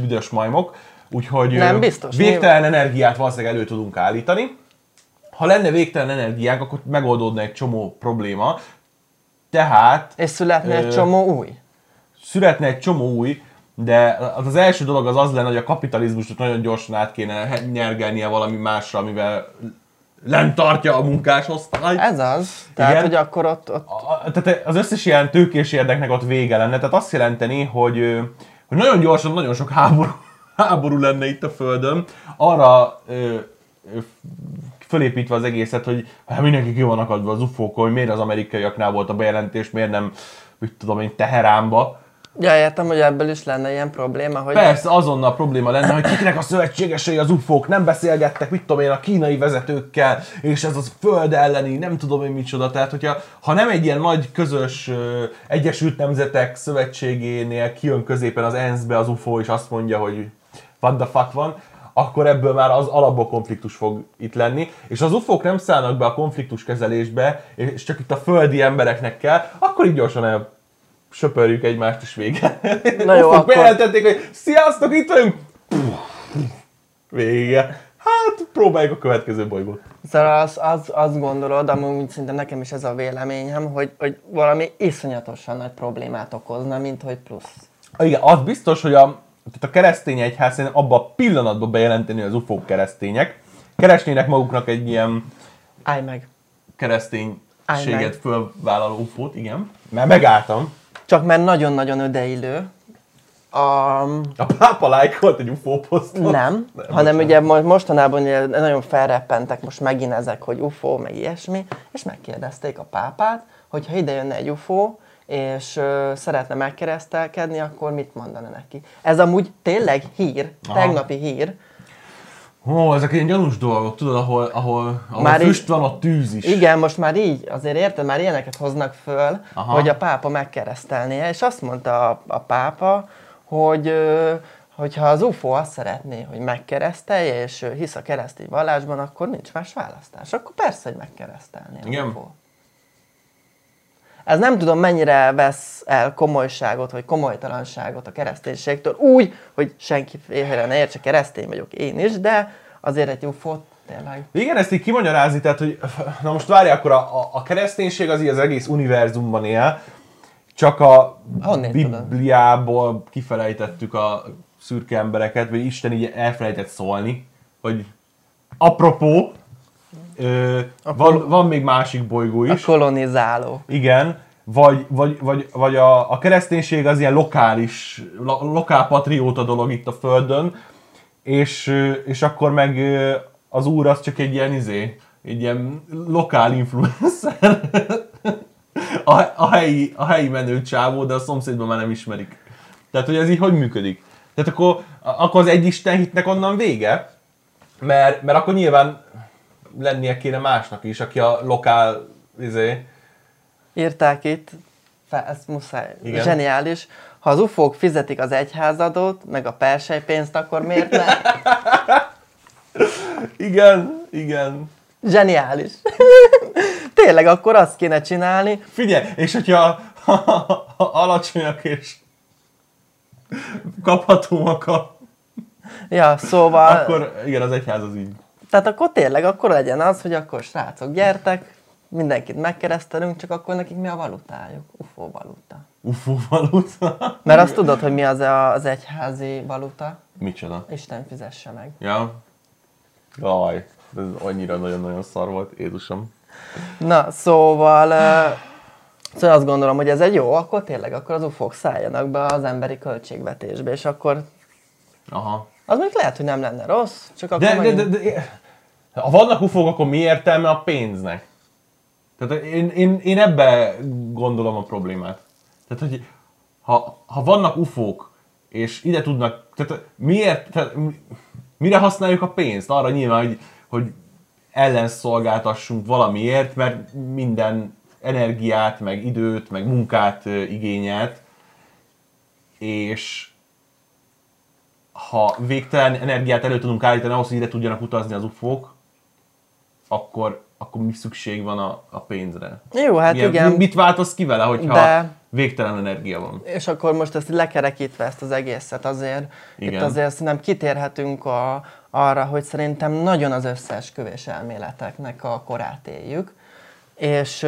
büdös majmok, úgyhogy Nem biztos, végtelen energiát valószínűleg elő tudunk állítani. Ha lenne végtelen energiánk, akkor megoldódna egy csomó probléma. Tehát És születne Ö, egy csomó új. születne egy csomó új, de az, az első dolog az az lenne, hogy a kapitalizmust nagyon gyorsan át kéne nyergelnie valami másra, amivel lent tartja a munkásosztály. Ez az. Tehát, Igen. hogy akkor ott, ott A- Tehát az összes ilyen tőkés érdeknek ott vége lenne. Tehát azt jelenteni, hogy, hogy nagyon gyorsan, nagyon sok háború, háború lenne itt a Földön. Arra ö, ö, fölépítve az egészet, hogy hát mindenki ki van akadva az ufókon, hogy miért az amerikaiaknál volt a bejelentés, miért nem, mit tudom én, Teheránba. Ja, értem, hogy ebből is lenne ilyen probléma, hogy Persze azonnal probléma lenne, hogy kiknek a szövetségesei az ufók, nem beszélgettek, mit tudom én, a kínai vezetőkkel, és ez az föld elleni, nem tudom én micsoda. Tehát, hogyha ha nem egy ilyen nagy közös Egyesült Nemzetek Szövetségénél kijön középen az ENSZ-be az UFO, és azt mondja, hogy what the fuck van, akkor ebből már az alapból konfliktus fog itt lenni, és az ufók nem szállnak be a konfliktus kezelésbe, és csak itt a földi embereknek kell, akkor így gyorsan el söpörjük egymást, és vége. Na jó, akkor- bejelentették, hogy sziasztok, itt vagyunk! Vége. Hát, próbáljuk a következő bolygót. Szóval az, az, azt gondolod, amúgy szinte nekem is ez a véleményem, hogy, hogy valami iszonyatosan nagy problémát okozna, mint hogy plusz. Ah, Igen, az biztos, hogy a, tehát a keresztény egyház szerintem abban a pillanatban bejelenteni, hogy az ufók keresztények. Keresnének maguknak egy ilyen Állj meg. Kereszténységet meg. fölvállaló ufót, igen. Mert megálltam. Csak mert nagyon-nagyon ödeillő. A, A pápa lájkolt egy ufó posztot. nem, hanem ugye mo- mostanában ugye nagyon felreppentek most megint ezek, hogy UFO, meg ilyesmi, és megkérdezték a pápát, hogy ha ide jönne egy UFO, és ö, szeretne megkeresztelkedni, akkor mit mondana neki? Ez amúgy tényleg hír, Aha. tegnapi hír, Ó, ezek ilyen gyanús dolgok, tudod, ahol, ahol, ahol Már így- füst van, ott tűz is. Igen, most már így, azért érted, már ilyeneket hoznak föl, Aha. hogy a pápa megkeresztelnie, és azt mondta a, a pápa, hogy hogyha az UFO azt szeretné, hogy megkeresztelje, és hisz a keresztény vallásban, akkor nincs más választás. Akkor persze, hogy megkeresztelni a Igen. UFO. Ez nem tudom, mennyire vesz el komolyságot, vagy komolytalanságot a kereszténységtől, úgy, hogy senki félre ne értse, keresztény vagyok én is, de azért egy UFO tényleg. Igen, ezt így kimagyarázni, tehát, hogy na most várj, akkor a, a, a kereszténység az így az egész univerzumban él, csak a Honnét? Bibliából kifelejtettük a szürke embereket, vagy Isten így elfelejtett szólni, hogy apropó, ö, van, van még másik bolygó A is. kolonizáló. Igen, vagy, vagy, vagy, vagy a, a kereszténység az ilyen lokális, lo, lokál patrióta dolog itt a Földön, és, és akkor meg az úr az csak egy ilyen izé, egy ilyen lokál influencer. A, a, helyi, a helyi menő csávó, de a szomszédban már nem ismerik. Tehát, hogy ez így hogy működik? Tehát akkor, akkor az egy Isten hitnek onnan vége, mert, mert akkor nyilván lennie kéne másnak is, aki a lokál izé, Írták itt, ez muszáj, Igen. zseniális. Ha az ufók fizetik az egyházadót, meg a persejpénzt, akkor miért ne? Igen, igen. Zseniális. Tényleg, akkor azt kéne csinálni. Figyelj, és hogyha ha alacsonyak és kaphatóak a... Ja, szóval, Akkor igen, az egyház az így. Tehát akkor tényleg, akkor legyen az, hogy akkor srácok, gyertek, mindenkit megkeresztelünk, csak akkor nekik mi a valutájuk? UFO valuta. UFO valuta. Mert azt tudod, hogy mi az a- az egyházi valuta? Micsoda? Isten fizesse meg. Ja. Jaj, ez annyira nagyon-nagyon szar volt, Jézusom. Na, szóval, szóval azt gondolom, hogy ez egy jó, akkor tényleg, akkor az ufók szálljanak be az emberi költségvetésbe, és akkor Aha. Az még lehet, hogy nem lenne rossz, csak akkor De, de, megint- de, de, ha vannak ufók, akkor mi értelme a pénznek? Tehát én, én, én ebbe gondolom a problémát. Tehát, hogy ha, ha vannak ufók, és ide tudnak, tehát miért, tehát, mi- mire használjuk a pénzt? Arra nyilván, hogy, hogy ellenszolgáltassunk valamiért, mert minden energiát, meg időt, meg munkát igényelt, és ha végtelen energiát elő tudunk állítani ahhoz, hogy ide tudjanak utazni az ufók, akkor, akkor mi szükség van a, a pénzre? Jó, hát Milyen- igen. Mit változ ki vele, hogyha De- végtelen energia van? És akkor most ezt lekerekítve ezt az egészet azért, Igen. itt azért szerintem kitérhetünk a, arra, hogy szerintem nagyon az összeesküvés elméleteknek a korát éljük, és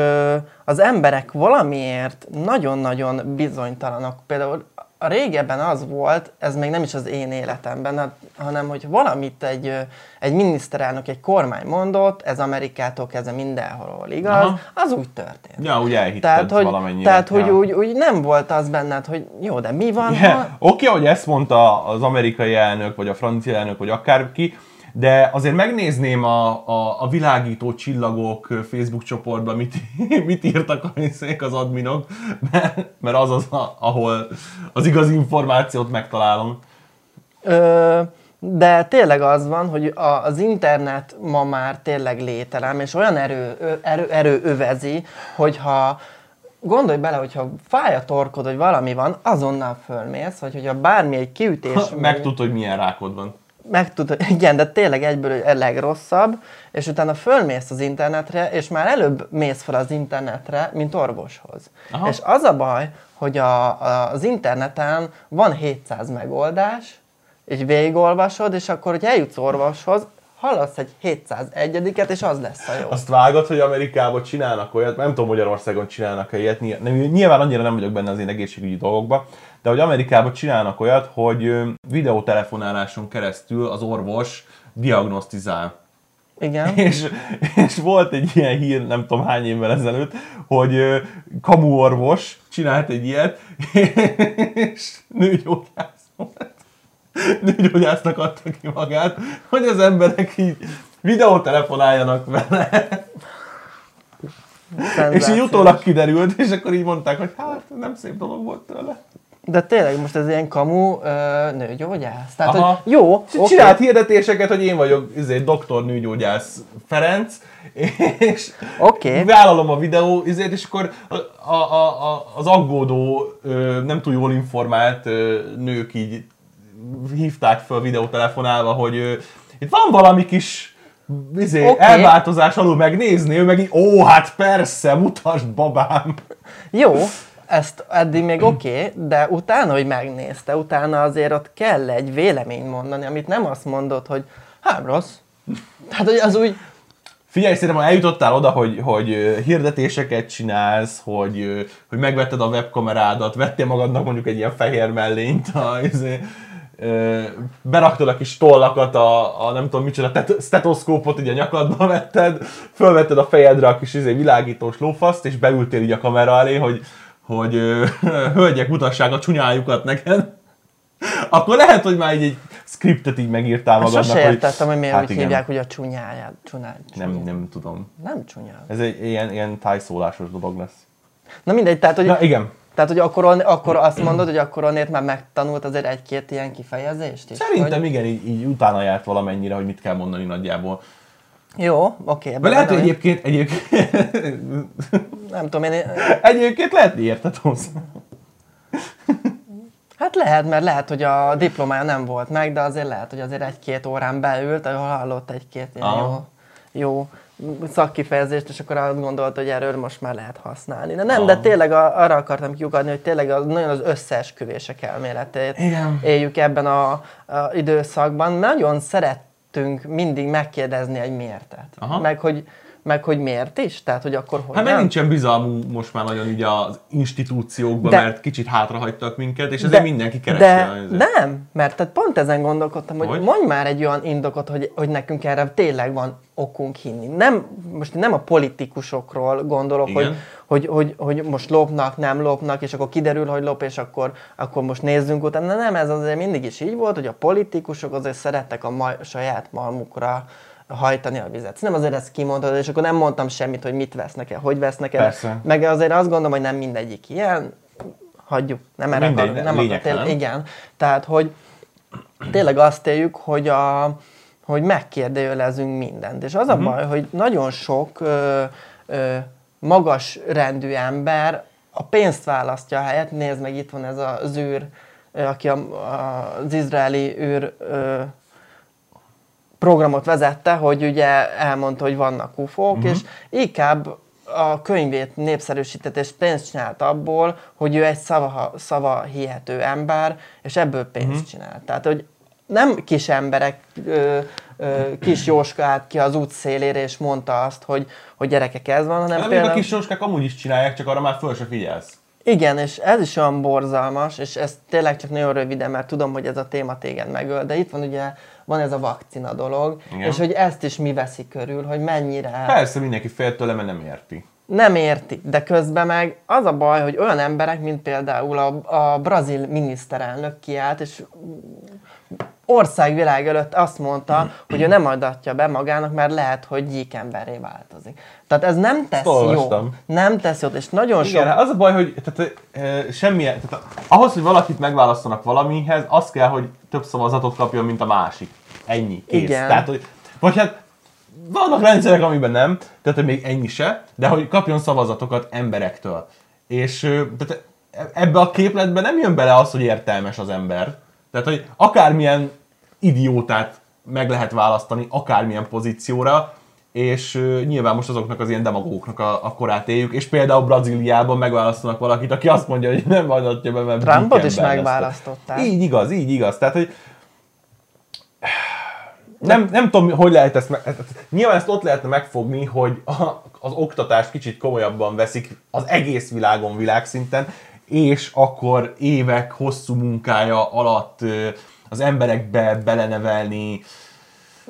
az emberek valamiért nagyon-nagyon bizonytalanok. Például a régebben az volt, ez még nem is az én életemben, hát- hanem hogy valamit egy, egy miniszterelnök, egy kormány mondott, ez Amerikától kezdve mindenhol igaz, Aha. az úgy történt. Ja, úgy elhitted Tehát, hogy, valamennyire. tehát hogy ja. úgy, úgy nem volt az benned, hogy jó, de mi van, Yeah. Oké, hogy ezt mondta az amerikai elnök, vagy a francia elnök, vagy akárki, de azért megnézném a, a, a világító csillagok Facebook csoportban, mit, mit írtak a részék az adminok, mert, mert az az, ahol az igazi információt megtalálom. Ö, de tényleg az van, hogy a, az internet ma már tényleg lételem, és olyan erő, erő, erő övezi, hogyha gondolj bele, hogyha fáj a torkod, vagy valami van, azonnal fölmész, vagy hogyha bármi egy kiütés... Megtud, hogy milyen rákod van. Megtud, igen, de tényleg egyből a legrosszabb, és utána fölmész az internetre, és már előbb mész fel az internetre, mint orvoshoz. Aha. És az a baj, hogy a, a, az interneten van 700 megoldás, és végigolvasod, és akkor, hogy eljutsz orvoshoz, hallasz egy 701-et, és az lesz a jó. Azt vágod, hogy Amerikában csinálnak olyat, nem tudom Magyarországon csinálnak-e ilyet, nyilván annyira nem vagyok benne az én egészségügyi dolgokban, de hogy Amerikában csinálnak olyat, hogy videótelefonáláson keresztül az orvos diagnosztizál. Igen. És, és volt egy ilyen hír, nem tudom hány évvel ezelőtt, hogy ö, kamu orvos csinált egy ilyet, és nőgyógyász volt. Nőgyógyásznak adta ki magát, hogy az emberek így videótelefonáljanak vele. És így Szenzációs. utólag kiderült, és akkor így mondták, hogy hát nem szép dolog volt tőle. De tényleg most ez ilyen kamu ö, nőgyógyász? Tehát, Aha. hogy jó, Okay. Csinált hirdetéseket, hogy én vagyok izé, doktor nőgyógyász Ferenc, és Oké. vállalom a videó, izét, és akkor a, a, a, az aggódó, nem túl jól informált nők így hívták fel videótelefonálva, hogy itt van valami kis izé, okay. elváltozás alul megnézni, ő meg így, ó, hát persze, mutasd babám. jó, ezt eddig még oké, okay, de utána, hogy megnézte, utána azért ott kell egy vélemény mondani, amit nem azt mondod, hogy hát rossz. Tehát, hogy az úgy, Figyelj, szerintem ha eljutottál oda, hogy, hogy hirdetéseket csinálsz, hogy, hogy megvetted a webkamerádat, vettél magadnak mondjuk egy ilyen fehér mellényt, a, izé, beraktad a kis tollakat, a, a nem tudom micsoda, tet- stetoszkópot így a nyakadba vetted, fölvetted a fejedre a kis izé, világítós lófaszt, és beültél így a kamera elé, hogy, hogy ö, hölgyek mutassák a csúnyájukat neked. Akkor lehet, hogy már így egy scriptet így megírtál magadnak, sose hogy értettem, hogy miért hát úgy igen. hívják, hogy a csúnyáját. Csúnyá, Nem, nem tudom. nem csúnya. Ez egy ilyen, ilyen tájszólásos dolog lesz. Na mindegy, tehát hogy, Na igen. tehát, hogy akkor, akkor azt mondod, hogy akkor onnét már megtanult azért egy-két ilyen kifejezést is? Szerintem Hogy... igen, így, így utána járt valamennyire, hogy mit kell mondani nagyjából. Jó, oké. Ebben lehet, hogy egyébként, egyébként, Nem tudom, én... egyébként lehet, hogy érted hozzá. Hát lehet, mert lehet, hogy a diplomája nem volt meg, de azért lehet, hogy azért egy-két órán beült, ahol hallott egy-két ilyen jó, jó szakkifejezést, és akkor azt gondolt, hogy erről most már lehet használni. De nem, Aha. de tényleg a, arra akartam kiukadni, hogy tényleg az, nagyon az összeesküvések elméletét Igen. éljük ebben a, a időszakban. Nagyon szerettünk mindig megkérdezni egy miértet. Aha. Meg hogy, meg hogy miért is? Tehát, hogy akkor hogy Hát meg nincsen bizalmunk most már nagyon így az institúciókban, De- mert kicsit hátrahagytak minket, és ezért mindenki keresi de, nem, mert tehát pont ezen gondolkodtam, hogy, Hogy? mondj már egy olyan indokot, hogy, hogy nekünk erre tényleg van okunk hinni. Nem, most nem a politikusokról gondolok, Igen. hogy, hogy, hogy, hogy, most lopnak, nem lopnak, és akkor kiderül, hogy lop, és akkor, akkor most nézzünk utána. Nem, ez azért mindig is így volt, hogy a politikusok azért szerettek a maj, saját malmukra hajtani a vizet. Nem azért ezt kimondtad, és akkor nem mondtam semmit, hogy mit vesznek el, hogy vesznek el. Persze. Meg azért azt gondolom, hogy nem mindegyik ilyen, hagyjuk, nem erre Mindegy, akarok, nem akar, igen. Tehát, hogy tényleg azt éljük, hogy, a, hogy megkérdőjelezünk mindent. És az a baj, hogy nagyon sok ö, ö, magas rendű ember a pénzt választja a helyet. Nézd meg, itt van ez az űr, aki a, a, az izraeli űr ö, programot vezette, hogy ugye elmondta, hogy vannak ufók, uh-huh. és inkább a könyvét népszerűsített és pénzt csinált abból, hogy ő egy szava, szava hihető ember, és ebből pénzt uh-huh. csinált. Tehát, hogy nem kis emberek, ö, ö, kis Jóska állt ki az út szélére, és mondta azt, hogy, hogy gyerekek ez van, hanem még például... a kis soskák amúgy is csinálják, csak arra már föl se figyelsz. Igen, és ez is olyan borzalmas, és ez tényleg csak nagyon röviden, mert tudom, hogy ez a téma téged megöl, de itt van ugye, van ez a vakcina dolog, Igen. és hogy ezt is mi veszi körül, hogy mennyire Persze mindenki fél tőle, mert nem érti. nem érti, de közben meg az a baj, hogy olyan emberek, mint például a, a brazil miniszterelnök kiállt, és országvilág előtt azt mondta, hogy ő nem adatja be magának, mert lehet, hogy gyíkemberré változik. Tehát ez nem tesz Ezt jót. olvastam. Nem tesz jót, és nagyon Igen, sok... hát az a baj, hogy tehát, e, semmilyen, tehát ahhoz, hogy valakit megválasztanak valamihez, az kell, hogy több szavazatot kapjon, mint a másik. Ennyi, kész. Igen. Tehát, hogy, vagy hát vannak rendszerek, amiben nem, tehát még ennyi se, de hogy kapjon szavazatokat emberektől. És tehát ebbe a képletbe nem jön bele az, hogy értelmes az ember. Tehát, hogy akármilyen idiótát meg lehet választani, akármilyen pozícióra, és ö, nyilván most azoknak az ilyen demagógoknak a, a korát éljük, és például Brazíliában megválasztanak valakit, aki azt mondja, hogy nem adatja be, mert Trumpot is megválasztották. Így igaz, így igaz. Tehát, hogy nem, nem tudom, hogy lehet ezt meg... hát Nyilván ezt ott lehetne megfogni, hogy a, az oktatást kicsit komolyabban veszik az egész világon, világszinten, és akkor évek hosszú munkája alatt az emberekbe belenevelni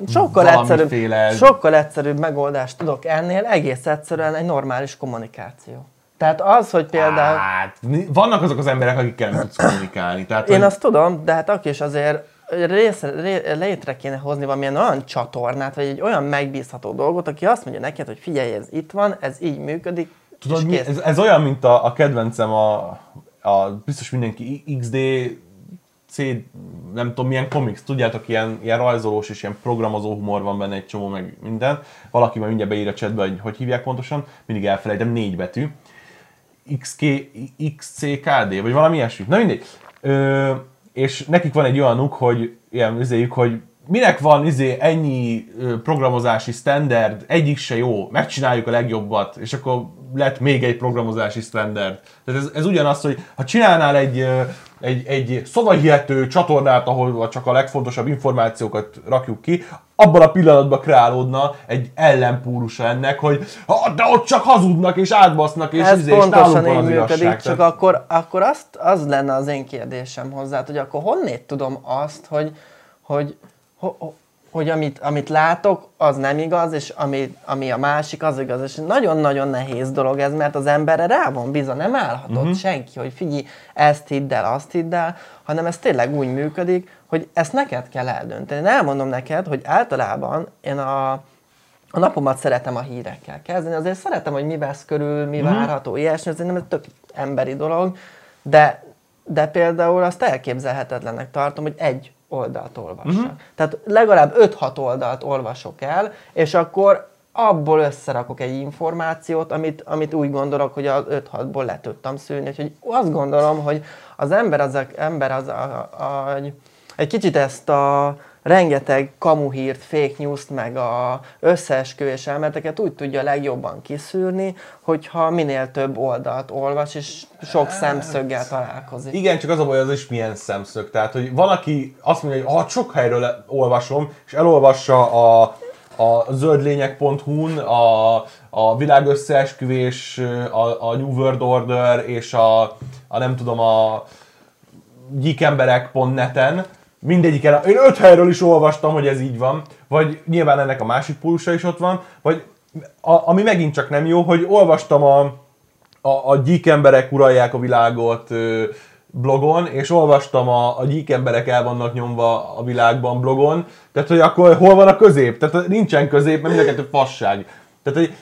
Sokkal egyszerűbb, sokkal egyszerűbb megoldást tudok ennél, egész egyszerűen egy normális kommunikáció. Tehát az, hogy például... Hát, vannak azok az emberek, akikkel nem tudsz kommunikálni. Tehát, Én hogy- azt tudom, de hát aki is azért rész, ré, létre kéne hozni valamilyen olyan csatornát, vagy egy olyan megbízható dolgot, aki azt mondja neked, hogy figyelj, ez itt van, ez így működik, Tudod, mi? Ez, ez olyan, mint a, a kedvencem a a, biztos mindenki XD, C, nem tudom milyen komiks, tudjátok, ilyen, ilyen rajzolós és ilyen programozó humor van benne egy csomó, meg minden. Valaki majd mindjárt beír a chatbe, hogy hogy hívják pontosan, mindig elfelejtem, négy betű. XK, XCKD, vagy valami ilyesmi. Na mindegy. Ö, és nekik van egy olyanuk, hogy ilyen üzéjük, hogy minek van izé ennyi programozási standard, egyik se jó, megcsináljuk a legjobbat, és akkor lett még egy programozási standard. Tehát ez, ez ugyanaz, hogy ha csinálnál egy, egy, egy szavahihető csatornát, ahol csak a legfontosabb információkat rakjuk ki, abban a pillanatban kreálódna egy ellenpólusa ennek, hogy "Ha, de ott csak hazudnak és átbasznak, és, Ez izé, és nálunk van az működik, igazság. csak akkor, akkor azt, az lenne az én kérdésem hozzá, hogy akkor honnét tudom azt, hogy, hogy, ho, ho- hogy amit, amit látok, az nem igaz, és ami, ami a másik, az igaz. És nagyon-nagyon nehéz dolog ez, mert az emberre rá van biza, nem állhatott Mhm. uh-huh. senki, hogy figyelj, ezt hidd el, azt hidd el, hanem ez tényleg úgy működik, hogy ezt neked kell eldönteni. Én elmondom neked, hogy általában én a, a napomat szeretem a hírekkel kezdeni, azért szeretem, hogy mi vesz körül, mi Mhm. várható, ilyesmi, ez nem ez tök emberi dolog, de, de például azt elképzelhetetlennek tartom, hogy egy oldalt olvassak. Mhm. Tehát legalább 5-6 oldalt olvasok el, és akkor abból összerakok egy információt, amit, amit úgy gondolok, hogy az 5-6-ból le tudtam szűrni. Úgyhogy azt gondolom, hogy az ember az, a, ember az a, a, egy, egy kicsit ezt a rengeteg kamuhírt, fake news-t, meg a összeesküvés elméleteket úgy tudja legjobban kiszűrni, hogyha minél több oldalt olvas, és sok szemszöggel találkozik. Igen, csak az a baj, az is milyen szemszög. Tehát, hogy valaki azt mondja, hogy ha sok helyről olvasom, és elolvassa a, a zöldlények.hu-n a, a világösszeesküvés, a, a New World Order és a, a nem tudom, a gyíkemberek.net-en, mindegyik el, én öt helyről is olvastam, hogy ez így van, vagy nyilván ennek a másik pólusa is ott van, vagy a, ami megint csak nem jó, hogy olvastam a, a, a gyík emberek uralják a világot ö, blogon, és olvastam a, a gyík emberek el vannak nyomva a világban blogon, tehát hogy akkor hol van a közép? Tehát nincsen közép, mert mind a fasság. Tehát, hogy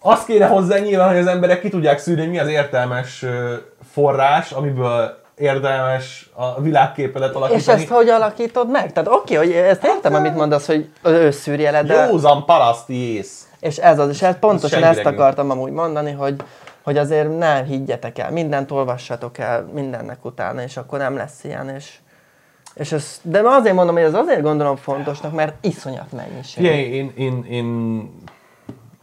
azt kéne hozzá nyilván, hogy az emberek ki tudják szűrni, hogy mi az értelmes forrás, amiből érdemes a világképedet alakítani. És ezt hogy alakítod meg? Tehát oké, hogy ezt értem, amit mondasz, hogy ő szűrje le, de... Józan paraszti ész. És ez az, és ez pontosan senkinek ezt akartam amúgy mondani, hogy, hogy azért ne higgyetek el, mindent olvassatok el mindennek utána, és akkor nem lesz ilyen, és, és ez, de azért mondom, hogy ez azért gondolom fontosnak, mert iszonyat mennyiség. Figyelj, én, én, én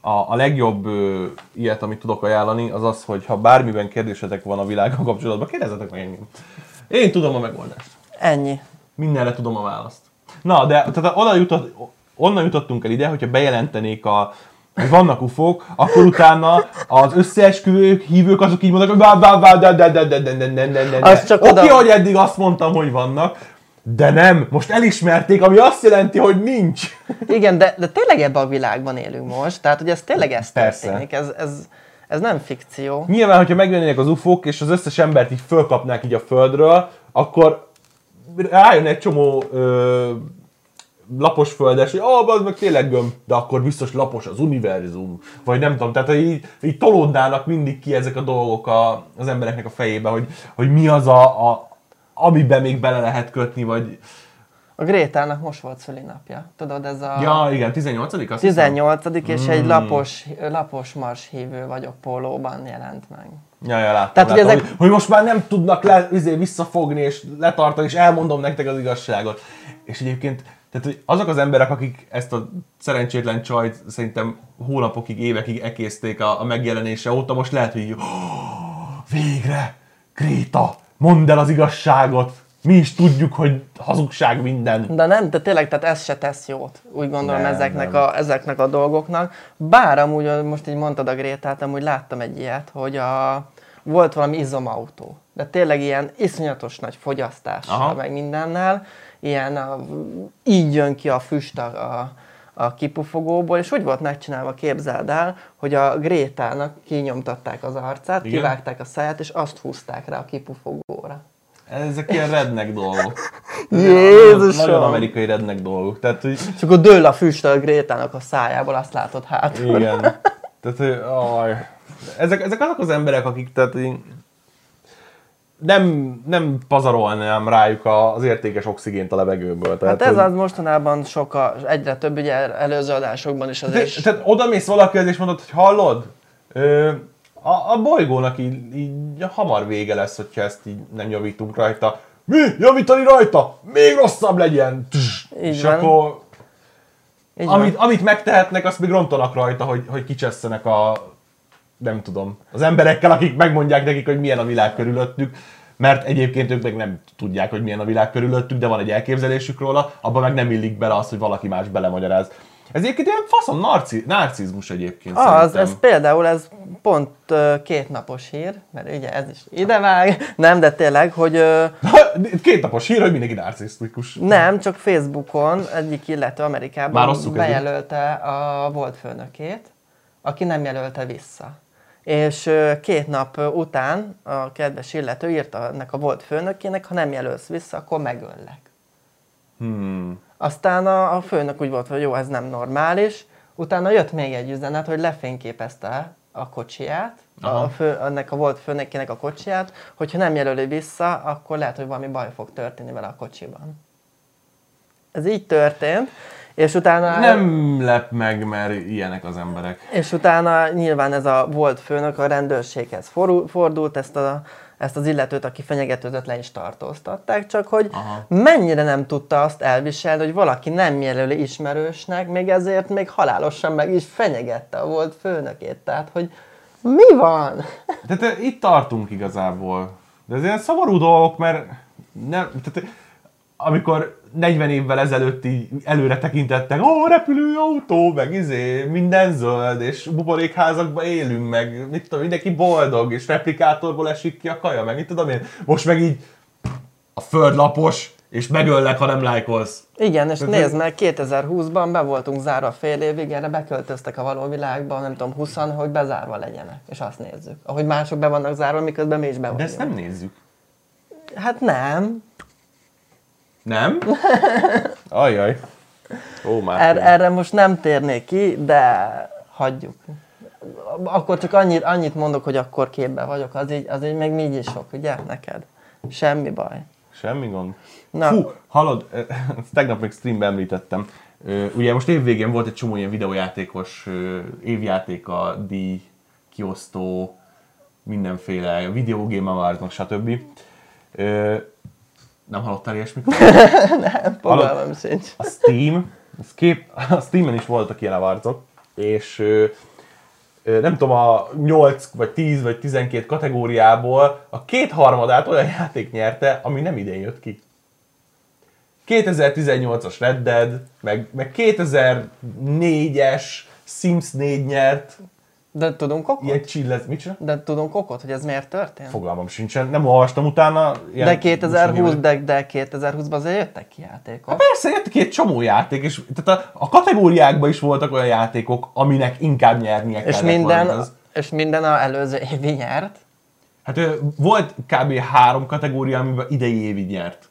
a, a legjobb ö, ilyet, amit tudok ajánlani, az az, hogy ha bármiben kérdésetek van a világgal kapcsolatban, kérdezzetek meg engem. Én tudom a megoldást. Ennyi. Mindenre tudom a választ. Na, de tehát oda jutott, onnan jutottunk el ide, hogyha bejelentenék a hogy vannak ufók, akkor utána az összeesküvők, hívők azok így mondanak, hogy bá, bá, bá, de, de, de, de, de, de, de, de, de, Az csak Oké, oda- hogy eddig azt mondtam, hogy vannak, de nem, most elismerték, ami azt jelenti, hogy nincs. Igen, de, de tényleg ebben a világban élünk most, tehát hogy ez tényleg ez Persze. történik, ez, ez, ez nem fikció. Nyilván, hogyha megjelennének az ufók, és az összes embert így fölkapnák így a földről, akkor rájön egy csomó ö, lapos földes, hogy ah, az meg tényleg gömb, de akkor biztos lapos az univerzum, vagy nem tudom, tehát így, így tolódnának mindig ki ezek a dolgok a, az embereknek a fejébe, hogy, hogy mi az a, a amiben még bele lehet kötni, vagy... A Grétának most volt szülinapja, tudod, ez a Ja, igen, 18 azt hiszem? 18 és Hmm. egy lapos, lapos mars hívő vagyok pólóban jelent meg. Ja, ja, láttam, Tehát, hogy ezek- hogy, hogy most már nem tudnak le, izé, visszafogni és letartani, és elmondom nektek az igazságot. És egyébként tehát, hogy azok az emberek, akik ezt a szerencsétlen csajt szerintem hónapokig, évekig ekészték a, a megjelenése óta, most lehet, hogy "Oh, végre, Gréta, mondd el az igazságot, mi is tudjuk, hogy hazugság minden. De nem, de tényleg, tehát ez se tesz jót, úgy gondolom Nem, ezeknek, nem. A, ezeknek a dolgoknak. Bár amúgy, most így mondtad a Grétát, amúgy láttam egy ilyet, hogy a, volt valami izomautó, de tényleg ilyen iszonyatos nagy fogyasztással, Aha. meg mindennel, ilyen a, így jön ki a füst a, a, a kipufogóból, és úgy volt megcsinálva, képzeld el, hogy a Grétának kinyomtatták az arcát, Igen. kivágták a száját, és azt húzták rá a kipufogóra. Ezek ilyen rednek dolgok. Jézusom! Nagyon amerikai rednek dolgok. Tehát, hogy És akkor dől a füst a Grétának a szájából, azt látod hát. Igen. Tehát, hogy, aj. Ezek, ezek azok az emberek, akik, tehát, nem, nem pazarolnám rájuk az értékes oxigént a levegőből. Tehát, Hát ez hogy- az mostanában sokkal, egyre több ugye előző adásokban is azért. Te, tehát oda mész valakihez és mondod, hogy hallod, ö, a, a bolygónak így, így hamar vége lesz, hogyha ezt így nem javítunk rajta. Mi? Javítani rajta? Még rosszabb legyen! Így és van. akkor Így van. amit, amit megtehetnek, azt még rontanak rajta, hogy, hogy kicsesszenek a, nem tudom, az emberekkel, akik megmondják nekik, hogy milyen a világ körülöttük, mert egyébként ők meg nem tudják, hogy milyen a világ körülöttük, de van egy elképzelésük róla, abban meg nem illik bele az, hogy valaki más belemagyaráz. Ez egyébként ilyen faszom narci, narcizmus egyébként Az, szerintem. ez például ez pont ö, két napos hír, mert ugye ez is idevág, nem, de tényleg, hogy ö, Két napos hír, hogy mindenki narcisztikus. nem, csak Facebookon egyik illető Már Amerikában kezdünk. bejelölte a volt főnökét, aki nem jelölte vissza. És két nap után a kedves illető írta ennek a volt főnökének, ha nem jelölsz vissza, akkor megöllek. Hmm. Aztán a, a főnök úgy volt, hogy jó, ez nem normális. Utána jött még egy üzenet, hogy lefényképezte a kocsiját, Aha. a fő, ennek a volt főnökének a kocsiját, hogyha nem jelöli vissza, akkor lehet, hogy valami baj fog történni vele a kocsiban. Ez így történt, és utána... Nem lep meg, mert ilyenek az emberek. És utána nyilván ez a volt főnök a rendőrséghez forul- fordult, ezt, a, ezt az illetőt, aki fenyegetőzött le is tartóztatták, csak hogy Aha. mennyire nem tudta azt elviselni, hogy valaki nem jelöli ismerősnek, még ezért még halálosan meg is fenyegette a volt főnökét. Tehát, hogy mi van? Tehát eh, itt tartunk igazából. De ez ilyen szomorú dolgok, mert nem, tehát, amikor 40 évvel ezelőtt így előre tekintettek, ó, repülő autó, meg izé, minden zöld, és buborékházakban élünk, meg mit tudom, mindenki boldog, és replikátorból esik ki a kaja, meg mit tudom én. Most meg így a föld lapos, és megöllek, ha nem lájkolsz. Igen, és nézd meg, 2020-ban be voltunk zárva fél évig, erre beköltöztek a való világba, nem tudom, 20 hogy bezárva legyenek, és azt nézzük. Ahogy mások be vannak zárva, miközben mi is be De vagyunk. ezt nem nézzük. Hát nem. Nem? Ajaj. Ó, már. Er, erre most nem térnék ki, de hagyjuk. Akkor csak annyit, annyit mondok, hogy akkor képbe vagyok, az így, az így még így is sok, ugye, neked? Semmi baj. Semmi gond. Na. Fú, hallod, ezt tegnap még streamben említettem. Ugye most évvégén volt egy csomó ilyen videójátékos ö, évjátéka, díj, kiosztó, mindenféle Video Game Awards, stb. Nem hallottál ilyesmit? Fogalmam sincs. A Steam, az kép, a Steamen is voltak ilyen awardsok, és ö, ö, nem tudom, a 8 vagy 10 vagy 12 kategóriából a kétharmadát olyan játék nyerte, ami nem idén jött ki. 2018-as Red Dead, meg, meg 2004-es Sims 4 nyert, De tudunk okot? ilyen chillez, mit csinál? De tudunk okot, hogy ez miért történt? Fogalmam sincsen, nem olvastam utána. Ilyen De 2020, buszonyú- de, de 2020-ban azért jöttek ki játékok. Hát persze, jött ki egy csomó játék, és tehát a, a kategóriákban is voltak olyan játékok, aminek inkább nyernie És minden. Az- és minden a előző évi nyert. Hát volt kb. három kategória, amiben idei évig nyert.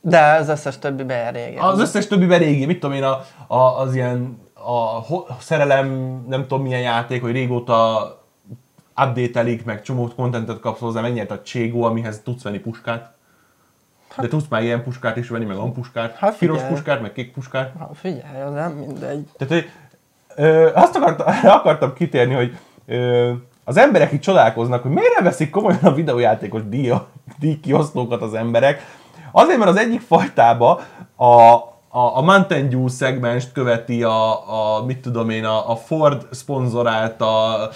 De az összes többi régen. Az összes többiben régi, mit tudom én, a, a, az ilyen a szerelem, nem tudom milyen játék, hogy régóta update meg csomó contentet kapsz hozzá, megnyert a Cségó, amihez tudsz venni puskát. De tudsz már ilyen puskát is venni, meg van puskát, Hát piros puskát, meg kék puskát. Ha, figyelj, az nem mindegy. Tehát, hogy ö, azt akartam, akartam kitérni, hogy ö, az emberek így csodálkoznak, hogy miért nem veszik komolyan a videójátékos díj, díjkiosztókat az emberek. Azért, mert az egyik fajtába a, a, a Mountain Dew szegmest követi a, a, mit tudom én, a, a Ford szponzorálta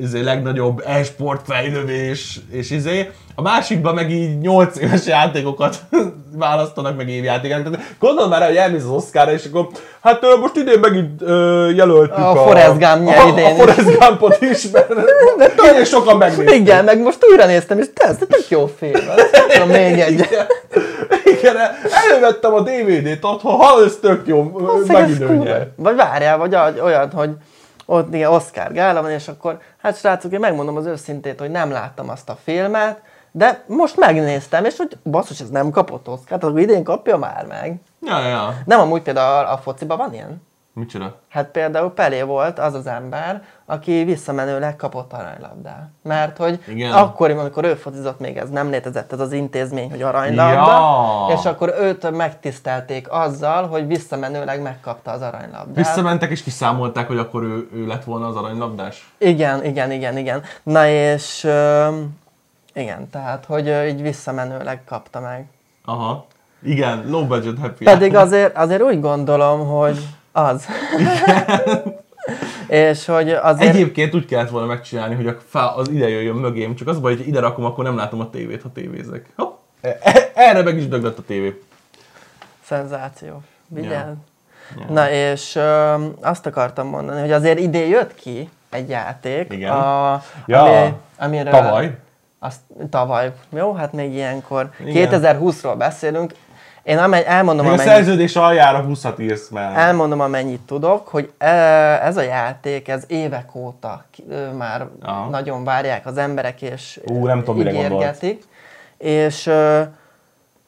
izé, legnagyobb e-sport fejlődés, és izé. A másikban meg így 8 éves játékokat választanak meg évjátékát. Tehát gondolom már, hogy elmész az Oscarra, és akkor hát most idén megint ö, jelöltük A Forrest Gump nyer a, idén a. Forrest Gumpot is, mert idén sokan megnézték. Igen, meg most újra néztem, és te, ez tök jó film. Még egy. Igen, elővettem a DVD-t otthon, ha ez tök jó, nyer. Vagy várjál, vagy olyan, hogy ott igen, Oscar gála van, és akkor, hát srácok, én megmondom az őszintét, hogy nem láttam azt a filmet, de most megnéztem, és hogy basszus, ez nem kapott Oscar, akkor idén kapja már meg. Ja, ja. Nem amúgy például a, a fociban van ilyen? Micsoda? Hát például Pelé volt az az ember, aki visszamenőleg kapott aranylabdát. Mert hogy Igen. akkoriban, amikor ő focizott, még ez nem létezett ez az intézmény, hogy aranylabda, Ja. és akkor őt megtisztelték azzal, hogy visszamenőleg megkapta az aranylabdát. Visszamentek és kiszámolták, hogy akkor ő, ő lett volna az aranylabdás? Igen, igen, igen, igen. Na és öm, igen, tehát, hogy ö, így visszamenőleg kapta meg. Aha. Igen, low budget happy. Pedig azért, azért úgy gondolom, hogy az. és hogy azért... Egyébként úgy kellett volna megcsinálni, hogy a fá az ide jöjjön mögém, csak az baj, hogy ide rakom, akkor nem látom a tévét, ha tévézek. Hopp. E- e- Erre meg is döglött a tévé. Szenzáció. Vigyázz. Ja. Na és ö, azt akartam mondani, hogy azért idén jött ki egy játék, Igen. A, Ja, ami, amiről, Tavaly. Azt, tavaly. Jó, hát még ilyenkor. Igen. 2020-ról beszélünk. Én amely, elmondom, Még a amennyit, szerződés aljára 20-at írsz már. elmondom, amennyit tudok, hogy e, ez a játék, ez évek óta már Aha. nagyon várják az emberek, és Ú, nem tudom, ígérgetik. És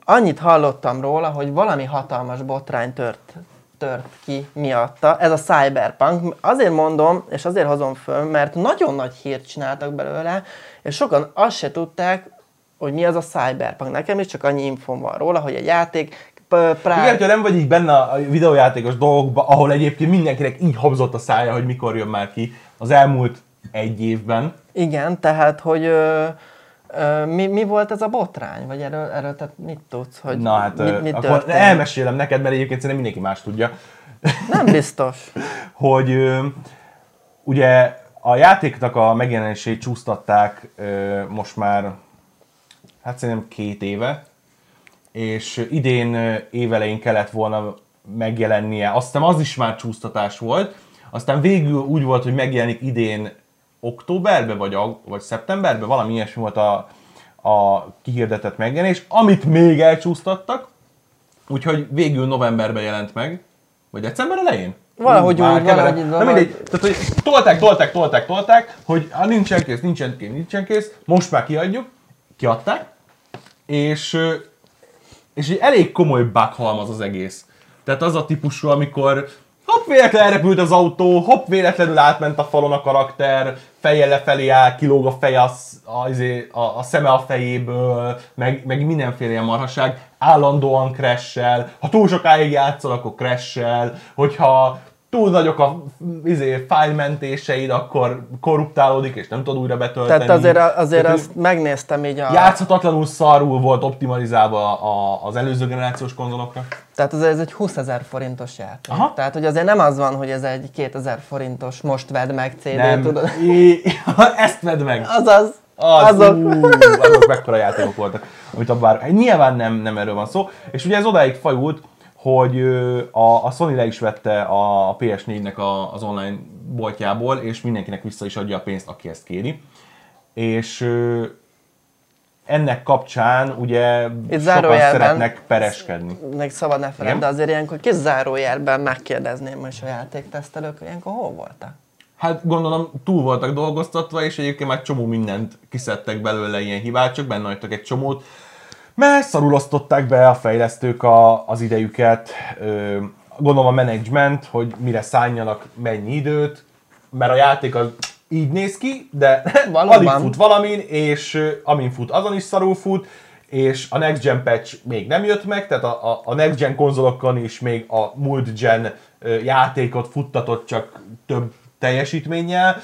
annyit hallottam róla, hogy valami hatalmas botrány tört, tört ki miatta. Ez a Cyberpunk. Azért mondom, és azért hozom föl, mert nagyon nagy hírt csináltak belőle, és sokan azt se tudták, hogy mi az a Cyberpunk. Nekem is csak annyi infom van róla, hogy egy játék p- prá- Igen, hogyha nem vagy így benne a videójátékos dolgokban, ahol egyébként mindenkinek így habzott a szája, hogy mikor jön már ki az elmúlt egy évben. Igen, tehát, hogy ö, ö, mi, mi volt ez a botrány? Vagy erről, erről te mit tudsz? Hogy Na hát, mi, ö, mi akkor történt? elmesélem neked, mert egyébként szerintem mindenki más tudja, Nem biztos. hogy ö, ugye a játéknak a megjelenését csúsztatták ö, most már, hát szerintem két éve, és idén évelején kellett volna megjelennie. Aztán az is már csúsztatás volt, aztán végül úgy volt, hogy megjelenik idén októberben, vagy, ag- vagy szeptemberben, valami ilyesmi volt a, a kihirdetett megjelenés, amit még elcsúsztattak, úgyhogy végül novemberben jelent meg, vagy december elején? Valahogy már úgy, valahogy- Na mindegy, tehát hogy tolták, tolták, tolták, tolták, hogy ha nincsen kész, nincsen kész, nincsen kész, most már kiadjuk, kiadták, és, és egy elég komoly bug halmaz az egész. Tehát az a típusú, amikor hopp, véletlenül elrepült az autó, hopp, véletlenül átment a falon a karakter, fejjel lefelé áll, kilóg a feje, a, a, a, a szeme a fejéből, meg, meg mindenféle ilyen marhaság, állandóan crash ha túl sokáig játszol, akkor crash hogyha túl nagyok a izé, fájlmentéseid, akkor korruptálódik, és nem tudod újra betölteni. Tehát azért, azért Tehát, azt megnéztem így a... Játszhatatlanul szarul volt optimalizálva a, az előző generációs konzolokra. Tehát azért ez egy 20 ezer forintos játék. Aha. Tehát, hogy azért nem az van, hogy ez egy 2000 forintos most vedd meg CD, Nem, tudod? I, ezt vedd meg! Azaz, Az, azok. Ú, azok mekkora játékok voltak, amit a bár... Nyilván nem, nem erről van szó. És ugye ez odáig fajult, hogy a, a Sony le is vette a, a PS4-nek a, az online boltjából, és mindenkinek vissza is adja a pénzt, aki ezt kéri. És ennek kapcsán ugye sokan zárójelben- szeretnek pereskedni. Még szabad ne feled, de azért ilyenkor kis zárójelben megkérdezném is a játéktesztelők, ilyenkor hol voltak? Hát gondolom túl voltak dolgoztatva, és egyébként már csomó mindent kiszedtek belőle ilyen hibát, csak benne hagytak egy csomót. Mert szarul osztották be a fejlesztők a, az idejüket, ö, gondolom a menedzsment, hogy mire szálljanak mennyi időt, mert a játék az így néz ki, de Valóban. alig fut valamin, és ö, amin fut, azon is szarul fut, és a Next Gen patch még nem jött meg, tehát a, a, a Next Gen konzolokon is még a múlt gen ö, játékot futtatott csak több teljesítménnyel,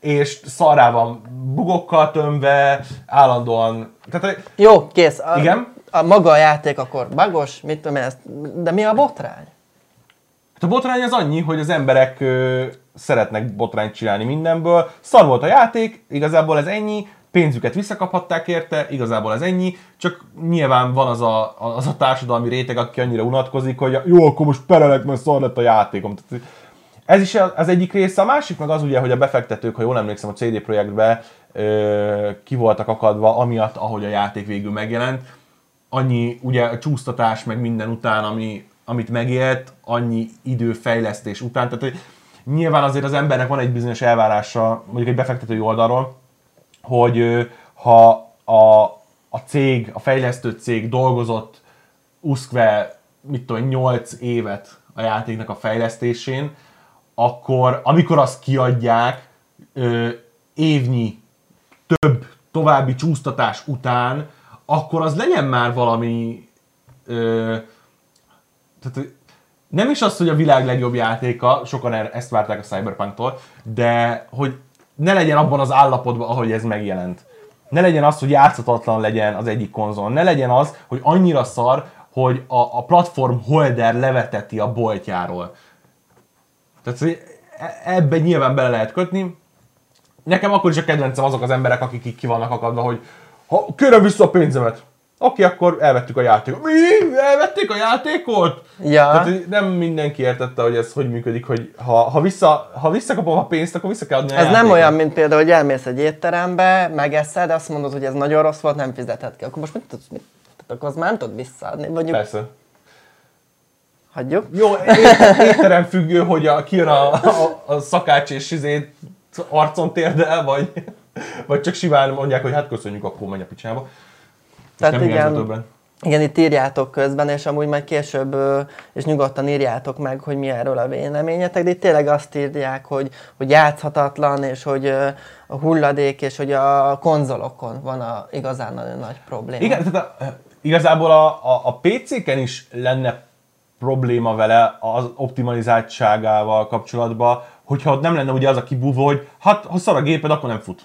és szarrá van bugokkal tömve, állandóan, tehát Jó, kész. A, Igen? A maga a játék akkor bagos, mit tudom én ezt, de mi a botrány? Hát a botrány az annyi, hogy az emberek ö, szeretnek botrányt csinálni mindenből. Szar volt a játék, igazából ez ennyi, pénzüket visszakaphatták érte, igazából ez ennyi, csak nyilván van az a, az a társadalmi réteg, aki annyira unatkozik, hogy jó, akkor most perelek, mert szar lett a játékom. Tehát, ez is az egyik része, a másik meg az ugye, hogy a befektetők, ha jól emlékszem, a CD Projektbe ö, ki voltak akadva, amiatt, ahogy a játék végül megjelent. Annyi ugye a csúsztatás, meg minden után, ami, amit megélt, annyi időfejlesztés után. Tehát hogy nyilván azért az embernek van egy bizonyos elvárása, mondjuk egy befektetői oldalról, hogy ö, ha a, a cég, a fejlesztő cég dolgozott uszkve, mit tudom, 8 évet a játéknak a fejlesztésén, akkor amikor azt kiadják, ö, évnyi több további csúsztatás után, akkor az legyen már valami... Tehát nem is az, hogy a világ legjobb játéka, sokan er- ezt várták a Cyberpunktól, de hogy ne legyen abban az állapotban, ahogy ez megjelent. Ne legyen az, hogy játszhatatlan legyen az egyik konzol. Ne legyen az, hogy annyira szar, hogy a, a platform holder leveteti a boltjáról. Tehát ebbe nyilván bele lehet kötni. Nekem akkor is a kedvencem azok az emberek, akik így ki vannak akadva, hogy ha kérem vissza a pénzemet. Oké, akkor elvettük a játékot. Mi? Elvették a játékot? Ja. Tehát nem mindenki értette, hogy ez hogy működik, hogy ha, ha, vissza, ha visszakapom a pénzt, akkor vissza kell adni a Ez nem játékot. olyan, mint például, hogy elmész egy étterembe, megeszed, azt mondod, hogy ez nagyon rossz volt, nem fizeted ki. Akkor most mit tudsz, mit? Tehát akkor azt már nem tudod visszaadni. Mondjuk, Persze. Hagyjuk. Jó, étterem függő, hogy a, kijön a, a, a szakács és izé arcon térdel, vagy, vagy csak simán mondják, hogy hát köszönjük, akkor menj a picsába. Tehát nem igen, többen. igen, itt írjátok közben, és amúgy majd később, és nyugodtan írjátok meg, hogy mi erről a véleményetek, de itt tényleg azt írják, hogy, hogy játszhatatlan, és hogy a hulladék, és hogy a konzolokon van a igazán nagyon nagy probléma. Igen, tehát a, igazából a, a, a PC-ken is lenne probléma vele az optimalizáltságával kapcsolatban, hogyha ott nem lenne ugye az a kibúvó, hogy hát ha szar a géped, akkor nem fut.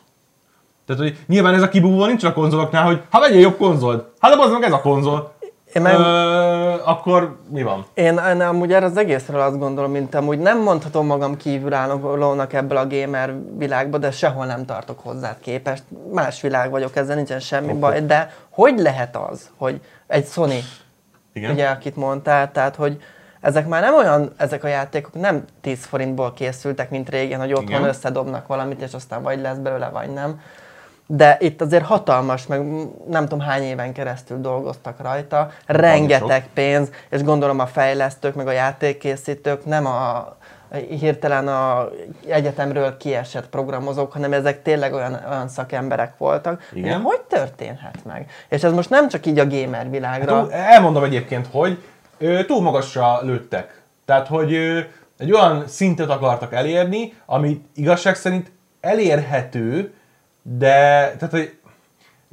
Tehát, hogy nyilván ez a kibúvó nincs a konzoloknál, hogy ha vegyél jobb konzolt. Hát az meg ez a konzol. Én meg- Ö, akkor mi van? Én, én amúgy erre az egészről azt gondolom, mint amúgy nem mondhatom magam kívülállónak ebből a gamer világba, de sehol nem tartok hozzá képest. Más világ vagyok, ezzel nincsen semmi Oké. baj, de hogy lehet az, hogy egy Sony, Igen? ugye, akit mondtál, tehát hogy ezek már nem olyan, ezek a játékok nem 10 forintból készültek, mint régen, hogy otthon Igen. összedobnak valamit, és aztán vagy lesz belőle, vagy nem. De itt azért hatalmas, meg nem tudom hány éven keresztül dolgoztak rajta, rengeteg pénz, és gondolom a fejlesztők, meg a játékkészítők nem a hirtelen a egyetemről kiesett programozók, hanem ezek tényleg olyan, olyan szakemberek voltak. Igen. Hogy történhet meg? És ez most nem csak így a gamer világra. Hát, elmondom egyébként, hogy ö, túl magasra lőttek. Tehát, hogy ö, egy olyan szintet akartak elérni, ami igazság szerint elérhető, de tehát, hogy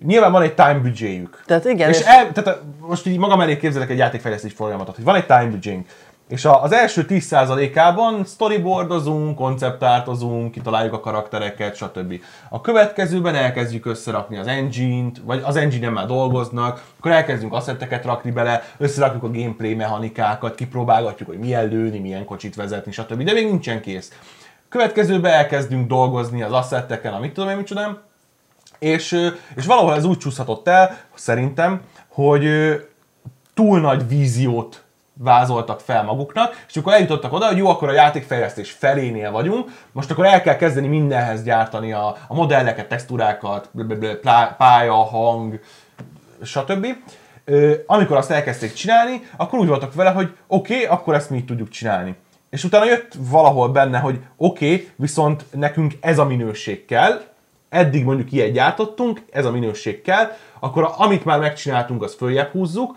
nyilván van egy time büdzséjük. Tehát igen, és, és- el, tehát most így magam elé képzelek egy játékfejlesztés folyamatot, hogy van egy time büdzsénk, és az első 10%-ában storyboardozunk, konceptártozunk, kitaláljuk a karaktereket, stb. A következőben elkezdjük összerakni az engine-t, vagy az engine-en már dolgoznak, akkor elkezdünk asszetteket rakni bele, összerakjuk a gameplay mechanikákat, kipróbálgatjuk, hogy milyen lőni, milyen kocsit vezetni, stb. De még nincsen kész. Következőben elkezdünk dolgozni az asszetteken, amit tudom én micsoda, és, és valahol ez úgy csúszhatott el, szerintem, hogy túl nagy víziót vázoltak fel maguknak, és akkor eljutottak oda, hogy jó, akkor a játékfejlesztés felénél vagyunk, most akkor el kell kezdeni mindenhez gyártani a, a modelleket, textúrákat, pálya, hang, stb. Amikor azt elkezdték csinálni, akkor úgy voltak vele, hogy oké, okay, akkor ezt mi így tudjuk csinálni. És utána jött valahol benne, hogy oké, okay, viszont nekünk ez a minőség kell, eddig mondjuk ilyet gyártottunk, ez a minőség kell, akkor amit már megcsináltunk, azt följebb húzzuk,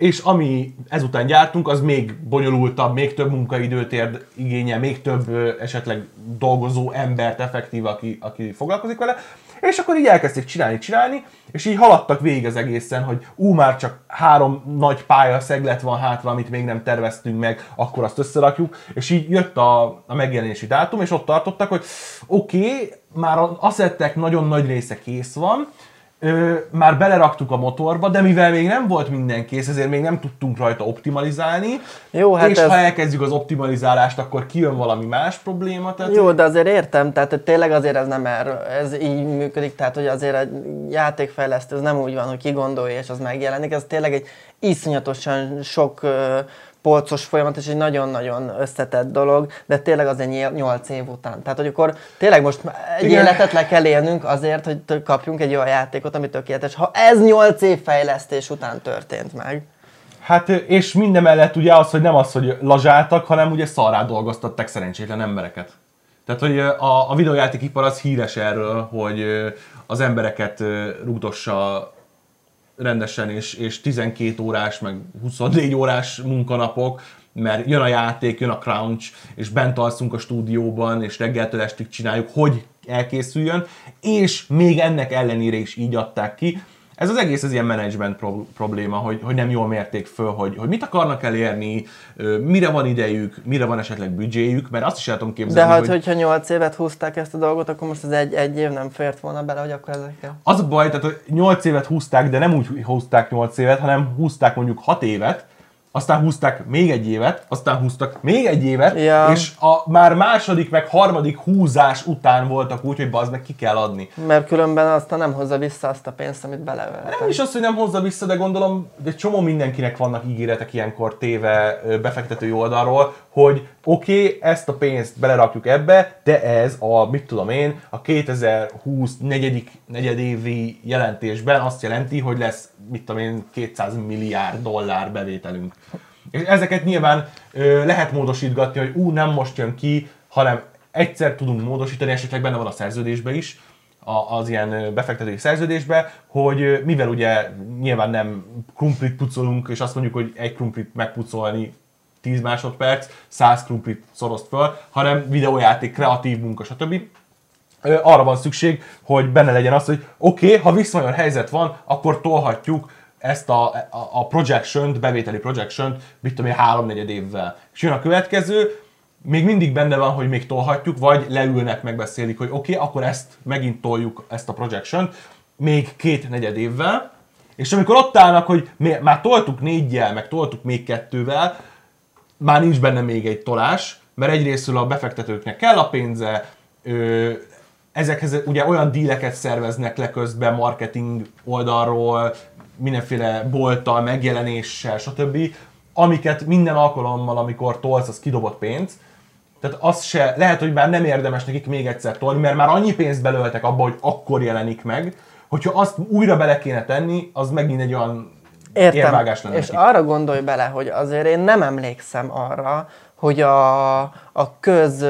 és ami ezután gyártunk, az még bonyolultabb, még több munkaidőt ér, igényel, még több esetleg dolgozó embert effektív, aki, aki foglalkozik vele, és akkor így elkezdték csinálni, csinálni, és így haladtak végig az egészen, hogy ú, már csak három nagy pálya szeglet van hátra, amit még nem terveztünk meg, akkor azt összerakjuk, és így jött a, a megjelenési dátum, és ott tartottak, hogy oké, okay, már az asszettek nagyon nagy része kész van, Ö, már beleraktuk a motorba, de mivel még nem volt minden kész, ezért még nem tudtunk rajta optimalizálni. Jó, hát és ez- ha elkezdjük az optimalizálást, akkor kijön valami más probléma. Tehát Jó, de azért értem, tehát hogy tényleg azért ez nem erről, ez így működik, tehát hogy azért egy játékfejlesztő ez nem úgy van, hogy kigondolja és az megjelenik, ez tényleg egy iszonyatosan sok ö, polcos folyamat, és egy nagyon-nagyon összetett dolog, de tényleg azért 8 év után. Tehát, hogy akkor tényleg most egy Igen. életet le kell élnünk azért, hogy kapjunk egy olyan játékot, ami tökéletes. Ha ez 8 év fejlesztés után történt meg. Hát és minden mellett ugye az, hogy nem az, hogy lazsáltak, hanem ugye szarrá dolgoztatták szerencsétlen embereket. Tehát, hogy a, a videójátékipar az híres erről, hogy az embereket rúgdossa rendesen, és, és 12 órás, meg 24 órás munkanapok, mert jön a játék, jön a crunch, és bent alszunk a stúdióban, és reggeltől estig csináljuk, hogy elkészüljön, és még ennek ellenére is így adták ki. Ez az egész az ilyen management pro- probléma, hogy, hogy nem jól mérték föl, hogy, hogy mit akarnak elérni, mire van idejük, mire van esetleg büdzséjük, mert azt is el tudom De képzelni, hát, hogy... hogyha 8 évet húzták ezt a dolgot, akkor most az egy, egy év nem fért volna bele, hogy akkor ezekkel. Az a baj, tehát hogy 8 évet húzták, de nem úgy húzták 8 évet, hanem húzták mondjuk 6 évet, aztán húzták még egy évet, aztán húztak még egy évet, Ja. és a már második meg harmadik húzás után voltak úgy, hogy bazd meg ki kell adni. Mert különben aztán nem hozza vissza azt a pénzt, amit beleöltek. Nem is az, hogy nem hozza vissza, de gondolom, de csomó mindenkinek vannak ígéretek ilyenkor téve ö, befektetői oldalról, hogy oké, okay, ezt a pénzt belerakjuk ebbe, de ez a, mit tudom én, a 2020 negyedik, negyedévi jelentésben azt jelenti, hogy lesz, mit tudom én, 200 milliárd dollár bevételünk. És ezeket nyilván ö, lehet módosítgatni, hogy ú, nem most jön ki, hanem egyszer tudunk módosítani, esetleg benne van a szerződésbe is, a- az ilyen befektetői szerződésbe, hogy mivel ugye nyilván nem krumplit pucolunk, és azt mondjuk, hogy egy krumplit megpucolni 10 másodperc, 100 krumplit szorozt föl, hanem videójáték, kreatív munka, stb. Arra van szükség, hogy benne legyen az, hogy oké, okay, ha viszonylag helyzet van, akkor tolhatjuk ezt a, a, a projection bevételi projection mit tudom én, háromnegyed évvel. És jön a következő, még mindig benne van, hogy még tolhatjuk, vagy leülnek, megbeszélik, hogy oké, okay, akkor ezt megint toljuk, ezt a projection még két negyed évvel, és amikor ott állnak, hogy mi, már toltuk négyel, meg toltuk még kettővel, már nincs benne még egy tolás, mert egyrésztről a befektetőknek kell a pénze, ö, ezekhez ugye olyan díleket szerveznek le közben marketing oldalról, mindenféle bolttal, megjelenéssel, stb., amiket minden alkalommal, amikor tolsz, az kidobott pénz. Tehát az se, lehet, hogy már nem érdemes nekik még egyszer tolni, mert már annyi pénzt belöltek abba, hogy akkor jelenik meg, hogyha azt újra bele kéne tenni, az megint egy olyan Értem. És nekik. arra gondolj bele, hogy azért én nem emlékszem arra, hogy a, a köz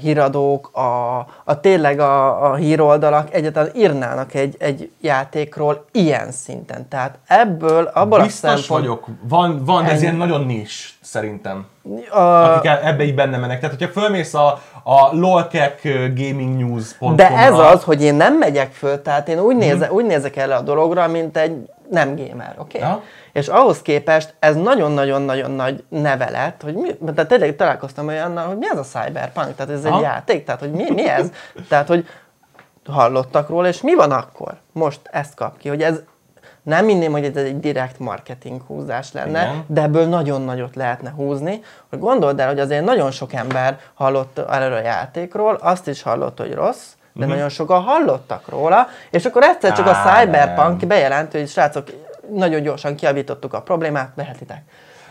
híradók, a, a tényleg a, a híroldalak egyáltalán írnának egy, egy játékról ilyen szinten. Tehát ebből, abból Biztos a szempont... vagyok. Van, van ez ilyen nagyon nis szerintem. A, Akik ebbe így benne mennek. Tehát, hogyha fölmész a, a lolkek gaming news.com de ez az, hogy én nem megyek föl, tehát én úgy, néze, úgy nézek el a dologra, mint egy nem gamer, oké? Ja. Okay? És ahhoz képest ez nagyon-nagyon-nagyon nagy neve lett, hogy mi, tehát tényleg találkoztam olyannal, hogy mi ez a cyberpunk, tehát ez Aha. egy játék, tehát hogy mi, mi ez? Tehát, hogy hallottak róla, és mi van akkor? Most ezt kap ki, hogy ez nem minném, hogy ez egy direkt marketing húzás lenne, Igen. de ebből nagyon nagyot lehetne húzni, hogy gondold el, hogy azért nagyon sok ember hallott erről a játékról, azt is hallott, hogy rossz, de nagyon sokan hallottak róla, és akkor egyszer csak a Cyberpunk nem. bejelenti, hogy srácok, nagyon gyorsan kiavítottuk a problémát, vehetitek.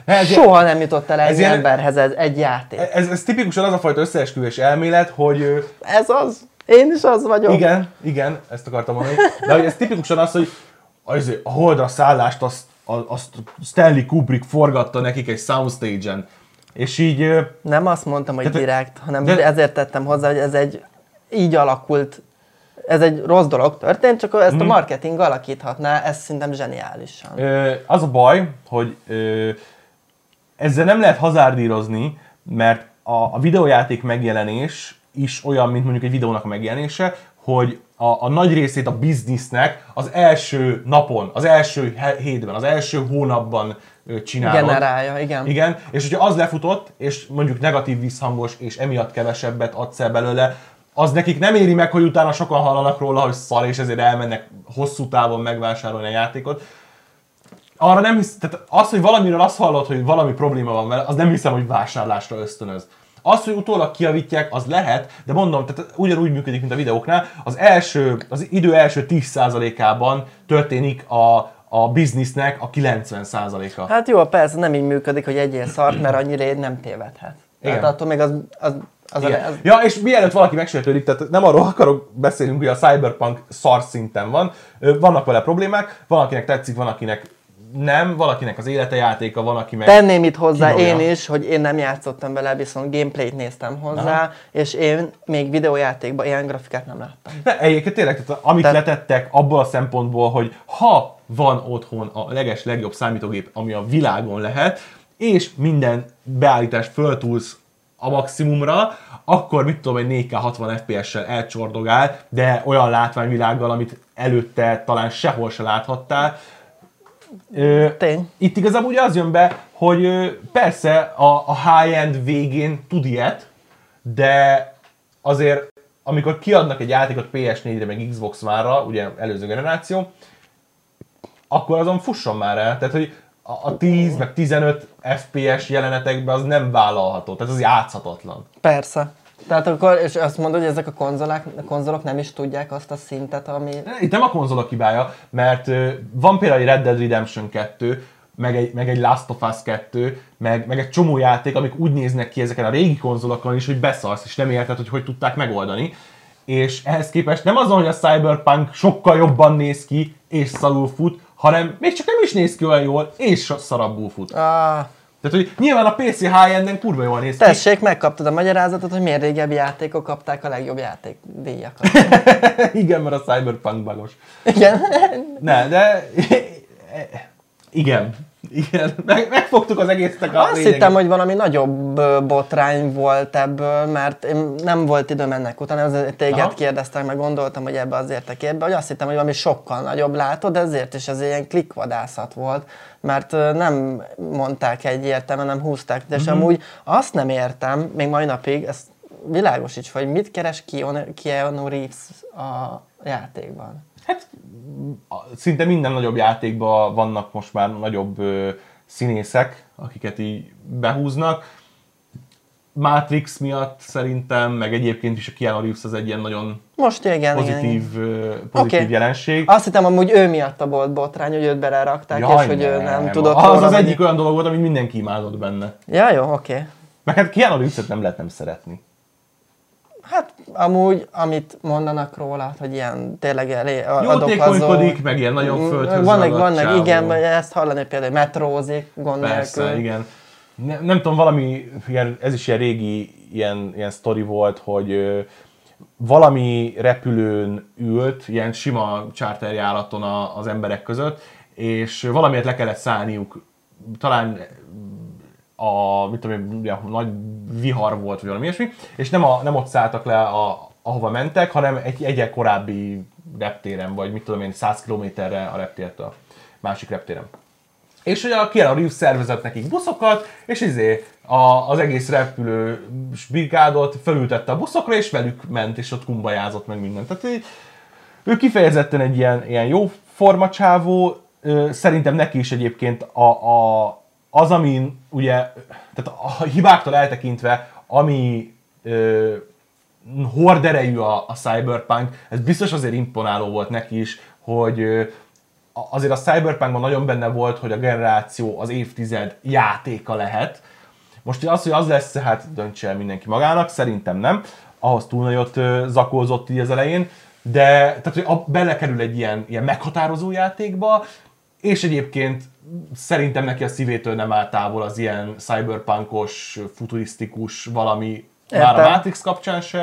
Ez- Soha nem jutott el egy emberhez ez egy játék. Ez, ez tipikusan az a fajta összeesküvés elmélet, hogy Ez az. Én is az vagyok. igen, igen, ezt akartam mondani, de hogy ez tipikusan az, hogy az, a holdra szállást azt, azt Stanley Kubrick forgatta nekik egy soundstage-en. És így Nem azt mondtam, hogy direkt, hanem de- ezért tettem hozzá, hogy ez egy így alakult, ez egy rossz dolog történt, csak ezt Mhm. a marketing alakíthatná, ez szerintem zseniálisan. Az a baj, hogy ezzel nem lehet hazárdírozni, mert a, a videójáték megjelenés is olyan, mint mondjuk egy videónak a megjelenése, hogy a, a nagy részét a biznisznek az első napon, az első hétben, az első hónapban csinálod. Generálja, igen. Igen, és hogyha az lefutott, és mondjuk negatív visszhangos, és emiatt kevesebbet adsz el belőle, az nekik nem éri meg, hogy utána sokan hallanak róla, hogy szar, és ezért elmennek hosszú távon megvásárolni a játékot. Arra nem hisz, tehát az, hogy valamiről azt hallod, hogy valami probléma van vele, az nem hiszem, hogy vásárlásra ösztönöz. Az, hogy utólag kiavítják, az lehet, de mondom, tehát ugyanúgy működik, mint a videóknál. Az első, az idő első 10%-ában történik a, a biznisznek a 90%-a. Hát jó, persze nem így működik, hogy egyél szart, mert annyira nem tévedhet. Tehát Igen. attól még az, az, az, Igen. az Ja, és mielőtt valaki megsértődik, tehát nem arról akarok beszélünk, hogy a Cyberpunk szar szinten van. Vannak vele problémák, van akinek tetszik, van akinek nem, valakinek az élete játéka, van aki meg... Tenném itt hozzá Kidobja. én is, hogy én nem játszottam vele, viszont gameplayt néztem hozzá, Aha. és én még videójátékban ilyen grafikát nem láttam. Ne, egyébként tényleg, tehát amit Tehát- letettek abból a szempontból, hogy ha van otthon a leges legjobb számítógép, ami a világon lehet, és minden beállítást föltúlsz a maximumra, akkor mit tudom, egy 4K 60 FPS-sel elcsordogál, de olyan látványvilággal, amit előtte talán sehol se láthattál. Ö, Tény. Itt igazából ugye az jön be, hogy persze a, a high-end végén tud ilyet, de azért amikor kiadnak egy játékot PS4-re, meg Xbox One-ra, ugye előző generáció, akkor azon fusson már el. Tehát, hogy a, a 10 meg 15 FPS jelenetekben az nem vállalható, tehát az játszhatatlan. Persze. Tehát akkor, és azt mondod, hogy ezek a konzolák, a konzolok nem is tudják azt a szintet, ami... Itt nem a konzolok hibája, mert van például egy Red Dead Redemption 2, meg egy, meg egy Last of Us 2, meg, meg egy csomó játék, amik úgy néznek ki ezeken a régi konzolokon is, hogy beszarsz, és nem érted, hogy hogy tudták megoldani. És ehhez képest nem azon, hogy a Cyberpunk sokkal jobban néz ki, és szarul fut, hanem még csak nem is néz ki olyan jól, és szarabbul fut. Ah, Tehát, hogy nyilván a PC high-enden kurva jól néz ki. tessék, megkaptad a magyarázatot, hogy miért régebbi játékok kapták a legjobb játékdíjakat. Igen, mert a Cyberpunk bagos. Igen. Ne, de... Igen. Igen. Meg, megfogtuk az egésznek a Azt lényeget. hittem, hogy valami nagyobb botrány volt ebből, mert én nem volt időm ennek utána, azért téged Aha. kérdeztek, meg gondoltam, hogy ebbe azért te képbe, hogy azt hittem, hogy valami sokkal nagyobb látod, ezért is ez ilyen klikvadászat volt, mert nem mondták egyértelműen, nem húzták, de Mhm. amúgy azt nem értem, még mai napig, ezt világosíts, hogy mit keres Keanu Reeves a játékban. Szinte minden nagyobb játékban vannak most már nagyobb ö, színészek, akiket így behúznak. Matrix miatt szerintem, meg egyébként is a Keanu Reeves az egy ilyen nagyon Most igen, igen, igen. pozitív, pozitív Oké. jelenség. Azt hittem amúgy ő miatt a bolt botrány, hogy őt belerakták, és hogy ő nem tudott Az az menni. egyik olyan dolog volt, amit mindenki imádott benne. Ja, jó, oké. Okay. Meg hát Keanu Reeves-et nem lehet nem szeretni. Hát amúgy, amit mondanak róla, hogy ilyen tényleg elé. Jótékonykodik, meg ilyen nagyon földhöz Vannak, ragadt vannak, csávó. igen, ezt hallani például, metrózik, gond Persze, nélkül. igen. Ne, nem tudom, valami, ilyen, ez is ilyen régi ilyen, ilyen sztori volt, hogy ö, valami repülőn ült, ilyen sima charterjáraton a, az emberek között, és valamiért le kellett szállniuk, talán a, mit tudom én, nagy vihar volt, vagy valami ilyesmi, és nem, a, nem ott szálltak le, a, ahova mentek, hanem egy egyel korábbi reptéren, vagy mit tudom én, 100 kilométerre a reptértől, a másik reptéren. És ugye a Keanu Reeves szervezett nekik buszokat, és izé a, az egész repülő brigádot felültette a buszokra, és velük ment, és ott kumbajázott meg mindent. Tehát így, ő kifejezetten egy ilyen, ilyen jó formacsávó, szerintem neki is egyébként a, a, az, ami ugye, tehát a hibáktól eltekintve, ami ö, horderejű a, a Cyberpunk, ez biztos azért imponáló volt neki is, hogy ö, azért a Cyberpunkban nagyon benne volt, hogy a generáció az évtized játéka lehet. Most az, hogy az lesz, hát döntse el mindenki magának, szerintem nem. Ahhoz túl nagyot ö, zakózott így az elején, de tehát, hogy a, belekerül egy ilyen, ilyen meghatározó játékba, és egyébként szerintem neki a szívétől nem áll távol az ilyen cyberpunkos, futurisztikus valami, már a Értem. Matrix kapcsán se.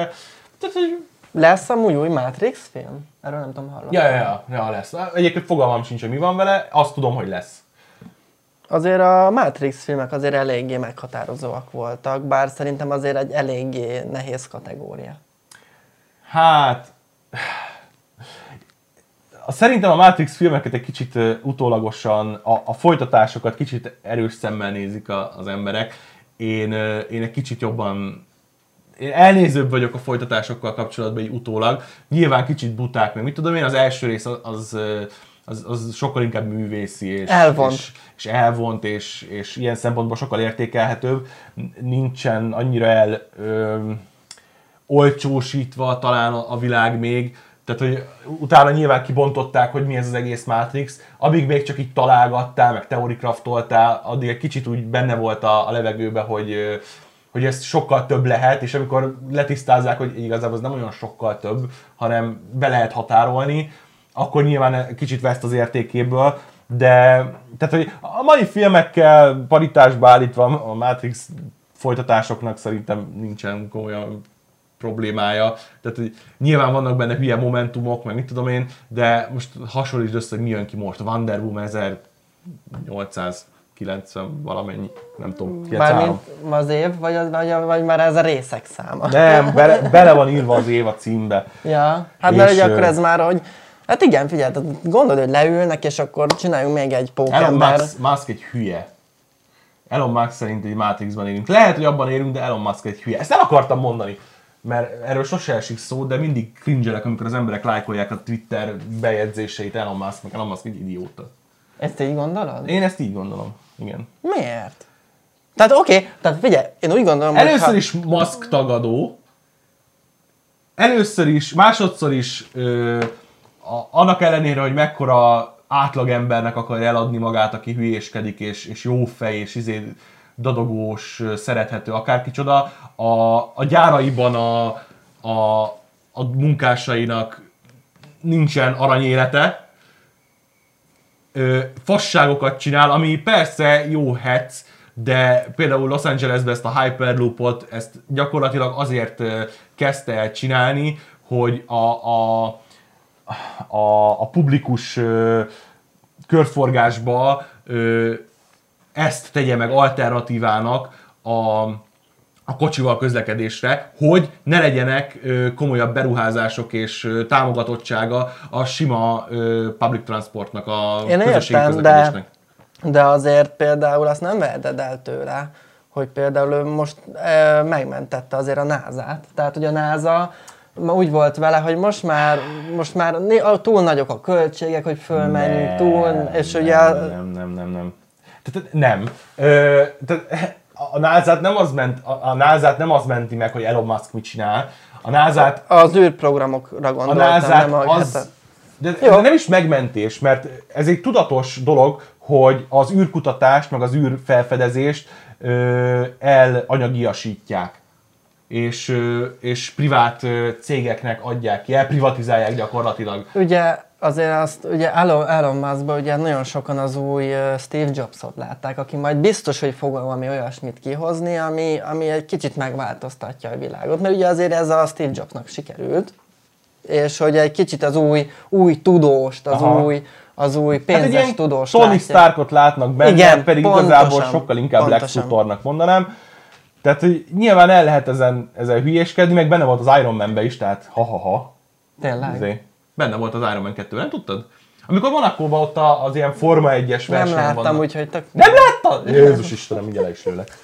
Tehát, hogy Lesz amúgy új Matrix film? Erről nem tudom hallani. Ja, ja, ja, lesz. Egyébként fogalmam sincs, hogy mi van vele, azt tudom, hogy lesz. Azért a Matrix filmek azért eléggé meghatározóak voltak, bár szerintem azért egy eléggé nehéz kategória. Hát... Szerintem a Matrix filmeket egy kicsit ö, utólagosan, a, a folytatásokat kicsit erős szemmel nézik a, az emberek. Én, én egy kicsit jobban én elnézőbb vagyok a folytatásokkal kapcsolatban így utólag. Nyilván kicsit buták, meg mit tudom én, az első rész az, az, az, az sokkal inkább művészi, és, Elvont. és, és elvont, és, és ilyen szempontból sokkal értékelhetőbb. Nincsen annyira el... Ö, olcsósítva talán a a világ még, tehát hogy utána nyilván kibontották, hogy mi ez az egész Matrix, amíg még csak így találgattál, meg teorikraftoltál, addig egy kicsit úgy benne volt a, a levegőbe, hogy, hogy ez sokkal több lehet, és amikor letisztázzák, hogy igazából ez nem olyan sokkal több, hanem be lehet határolni, akkor nyilván kicsit veszt az értékéből, de tehát, hogy a mai filmekkel paritásba állítva a Matrix folytatásoknak szerintem nincsen komolyan problémája. Tehát hogy nyilván vannak benne hülye momentumok, meg mit tudom én, de most hasonlítsd össze, hogy mi jön ki most. Wonder Woman 1890 90 valamennyi, nem tudom, 93. Mármint az év, vagy, az, vagy, vagy már ez a részek száma? Nem, bele, bele van írva az év a címbe. Ja, hát mert És, ugye akkor ez már, hogy Hát igen, figyelj, tehát gondold, hogy leülnek, és akkor csináljunk még egy Elon pókember. Musk, Musk egy hülye. Elon Musk szerint egy Matrixban élünk. Lehet, hogy abban élünk, de Elon Musk egy hülye. Ezt el akartam mondani, mert erről sose esik szó, de mindig cringe amikor az emberek lájkolják a Twitter bejegyzéseit Elon Musknak. Elon Musk egy idióta. Ezt így gondolod? Én ezt így gondolom. Igen. Miért? Tehát oké, okay, tehát figyelj, én úgy gondolom, Először ha... is Musk tagadó, először is, másodszor is ö, a, annak ellenére, hogy mekkora átlagembernek akarja eladni magát, aki hülyéskedik, és, és jó fej, és izé dadogós, szerethető, akárkicsoda, a, a gyáraiban a, a, a munkásainak nincsen aranyélete, ö, fasságokat csinál, ami persze jó hec, de például Los Angelesben ezt a Hyperloopot, ezt gyakorlatilag azért kezdte el csinálni, hogy a, a, a, a publikus körforgásba ezt tegye meg alternatívának a, a kocsival közlekedésre, hogy ne legyenek komolyabb beruházások és támogatottsága a sima public transportnak, a Én közösségi értem, közlekedésnek. de, de azért például azt nem veheted el tőle, hogy például ő most e, megmentette azért a NASA-t. Tehát, hogy a NASA ma úgy volt vele, hogy most már, most már túl nagyok a költségek, hogy fölmenjünk túl, és nem, ugye... Nem, nem, nem, nem. Tehát nem. Ö, tehát a NASA-t nem az ment, a, a NASA-t nem az menti meg, hogy Elon Musk mit csinál. A NASA-t Az űrprogramokra a gondoltam, NASA-t nem a az, de, Jó. de nem is megmentés, mert ez egy tudatos dolog, hogy az űrkutatást, meg az űrfelfedezést ö, elanyagiasítják. És, ö, és privát ö, cégeknek adják ki, elprivatizálják gyakorlatilag. Ugye azért azt, ugye Elon, Elon Muskban ugye nagyon sokan az új Steve Jobsot látták, aki majd biztos, hogy fog valami olyasmit kihozni, ami, ami egy kicsit megváltoztatja a világot. Mert ugye azért ez a Steve Jobsnak sikerült, és hogy egy kicsit az új, új tudóst, az Aha. új, az új Hát egy pénzes ilyen tudóst Tony látják. Starkot látnak benne, Igen, pedig pontosan, igazából sokkal inkább Lex pontosan. Luthornak mondanám. Tehát, hogy nyilván el lehet ezen, ezen hülyéskedni, meg benne volt az Iron Man-be is, tehát ha-ha-ha. Tényleg? Izé. Benne volt az Iron Man 2, nem tudtad? Amikor Monakóban ott a- az ilyen Forma 1-es Nem versenyen láttam, vannak. úgyhogy tök... Nem láttad? Jézus Istenem, mindjárt le is lőlek.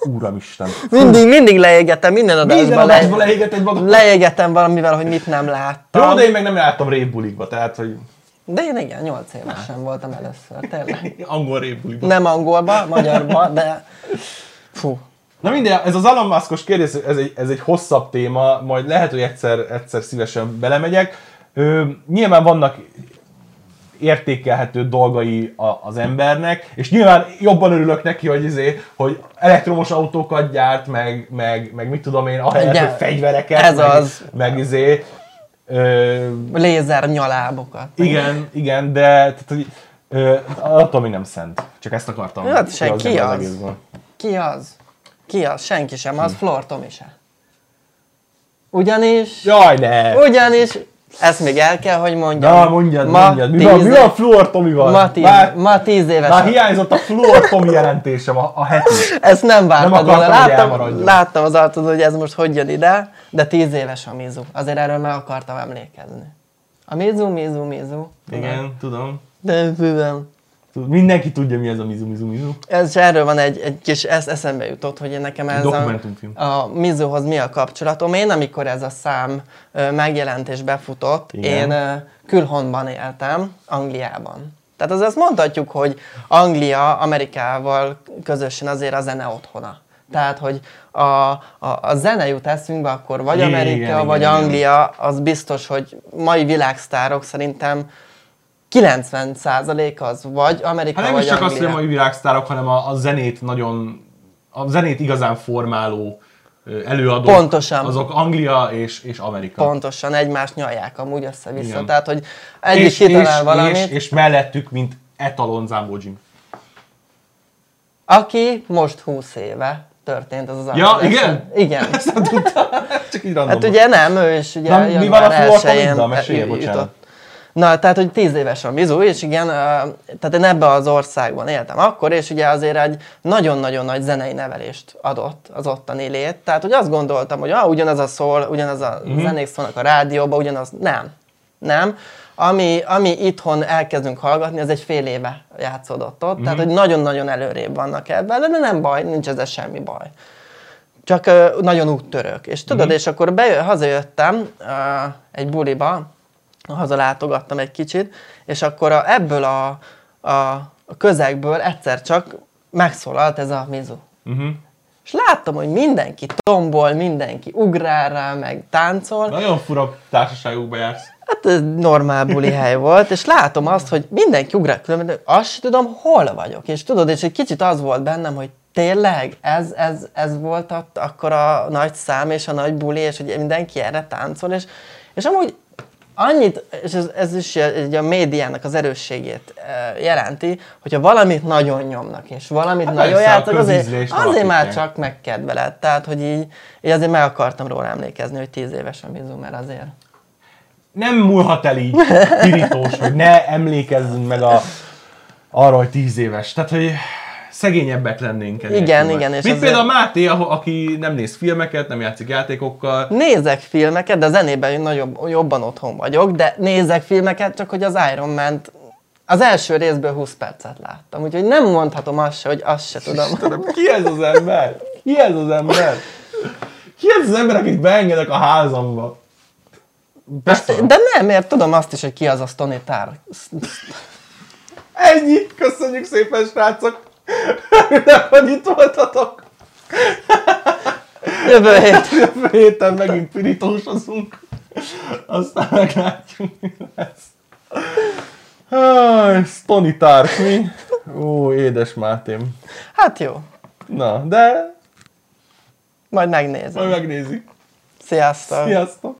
Úramisten. Mindig, mindig leégetem, minden adásban, Minden adásban leégeted magad. leégetem valamivel, hogy mit nem láttam. Jó, de én meg nem láttam répbulikba, tehát, hogy De én igen, 8 évesen voltam először, tényleg. angol répbulikba. Nem angolba, magyarba, de fú. Na minden, ez az Elon Muskos kérdés, ez egy, ez egy hosszabb téma, majd lehet, hogy egyszer, egyszer szívesen belemegyek. Ö, nyilván vannak értékelhető dolgai a, az embernek, és nyilván jobban örülök neki, hogy, izé, hogy elektromos autókat gyárt, meg, meg, meg mit tudom én, ahelyett, hogy fegyvereket, Ez meg, az. meg izé, ö, Lézer nyalábokat. igen, igen, de tehát, hogy, ö, attól még nem szent. Csak ezt akartam. Hát senki kihozni ebből az. egészből. Ki az? Ki az? Senki sem, az Flor Tomi se. Ugyanis, Jaj, ne! ugyanis, ezt még el kell, hogy mondjam. Na, mondjad, ma mondjad. Mi van, mi tíz- van Fluor Tomival? Ma tíz, Már, ma tíz éves. már hiányzott a Fluor Tomi jelentésem a, a heti. Ezt nem vártad Nem volna. akartam, hogy Láttam, láttam az arcod, hogy ez most hogy jön ide, de tíz éves a Mizu. Azért erről meg akartam emlékezni. A Mizu, Mizu, Mizu. Igen, tudom. De tudom. Mindenki tudja, mi ez a Mizu Mizu Mizu. Ez erről van egy, egy kis, ez eszembe jutott, hogy nekem ez a, a Mizuhoz mi a kapcsolatom. Én, amikor ez a szám megjelent és befutott, Igen. én külhonban éltem, Angliában. Tehát az azt mondhatjuk, hogy Anglia Amerikával közösen azért a zene otthona. Tehát, hogy a, a, a zene jut eszünkbe, akkor vagy Amerika, igen, vagy igen. Anglia, az biztos, hogy mai világsztárok szerintem 90% az vagy Amerika, Hát nem vagy is csak Anglia. azt, hogy a világsztárok, hanem a, a zenét nagyon, a zenét igazán formáló előadók. Pontosan. Azok Anglia és, és Amerika. Pontosan egymást nyalják amúgy össze-vissza. Igen. Tehát, hogy egyik és, kitalál és, valamit, és, és, mellettük, mint etalon Zambó Jim. aki most 20 éve történt az az Ja, igen? Igen. Ezt nem tudtam. Csak így random. Hát ugye nem, ő is ugye Na, mi van a Flor 1-én Tomiddal? Mesélj, ju- bocsánat. jutott. Na, tehát, hogy tíz éves a Mizu, és igen, tehát én ebben az országban éltem akkor, és ugye azért egy nagyon-nagyon nagy zenei nevelést adott az ottani lét. Tehát, hogy azt gondoltam, hogy ah, ugyanaz a szól, ugyanaz a Mhm. uh-huh. zenék szólnak a rádióban, ugyanaz, nem. Nem. Ami, ami itthon elkezdünk hallgatni, az egy fél éve játszódott ott, Mhm. uh-huh. tehát, hogy nagyon-nagyon előrébb vannak ebben, de nem baj, nincs ezzel semmi baj csak nagyon úttörök. És tudod, Mhm. és akkor bejö, hazajöttem ö, egy buliba, hazalátogattam egy kicsit, és akkor a, ebből a, a, a közegből egyszer csak megszólalt ez a mizu. Uh-huh. És láttam, hogy mindenki tombol, mindenki ugrál rá, meg táncol. Nagyon fura társaságokba jársz. Hát ez normál buli hely volt, és látom azt, hogy mindenki ugrál különben, azt sem tudom, hol vagyok. És tudod, és egy kicsit az volt bennem, hogy tényleg ez, ez, ez volt ott akkor a nagy szám és a nagy buli, és hogy mindenki erre táncol, és, és amúgy annyit, és ez, ez is egy a médiának az erősségét jelenti, hogyha valamit nagyon nyomnak, és valamit Hát nagyon játszanak, azért, azért már csak megkedveled. Tehát, hogy így, így azért meg akartam róla emlékezni, hogy tíz éves a Mizu, mert azért Nem múlhat el így pirítós, hogy ne emlékezzünk meg a, arra, hogy tíz éves. Tehát, hogy szegényebbek lennénk. Igen, igen, és Mint azért- például Máté, aho- aki nem néz filmeket, nem játszik játékokkal. Nézek filmeket, de zenében nagyobb, jobban otthon vagyok, de nézek filmeket, csak hogy az Iron man az első részből 20 percet láttam, úgyhogy nem mondhatom azt se, hogy azt se tudom. Ki ez az ember? Ki ez az ember? Ki ez az ember, akit beengedek a házamba? Persze. De nem, mert tudom azt is, hogy ki az a Tony Stark. Ennyi! Köszönjük szépen, srácok! Nem, hogy itt voltatok! Jövő hét. Jövő héten megint pirítósozunk. Aztán meglátjuk, mi lesz. Háj, Tony Tark, mi? Ó, édes Mátém. Hát jó, Na, de majd megnézem. majd megnézik. Sziasztok! Sziasztok!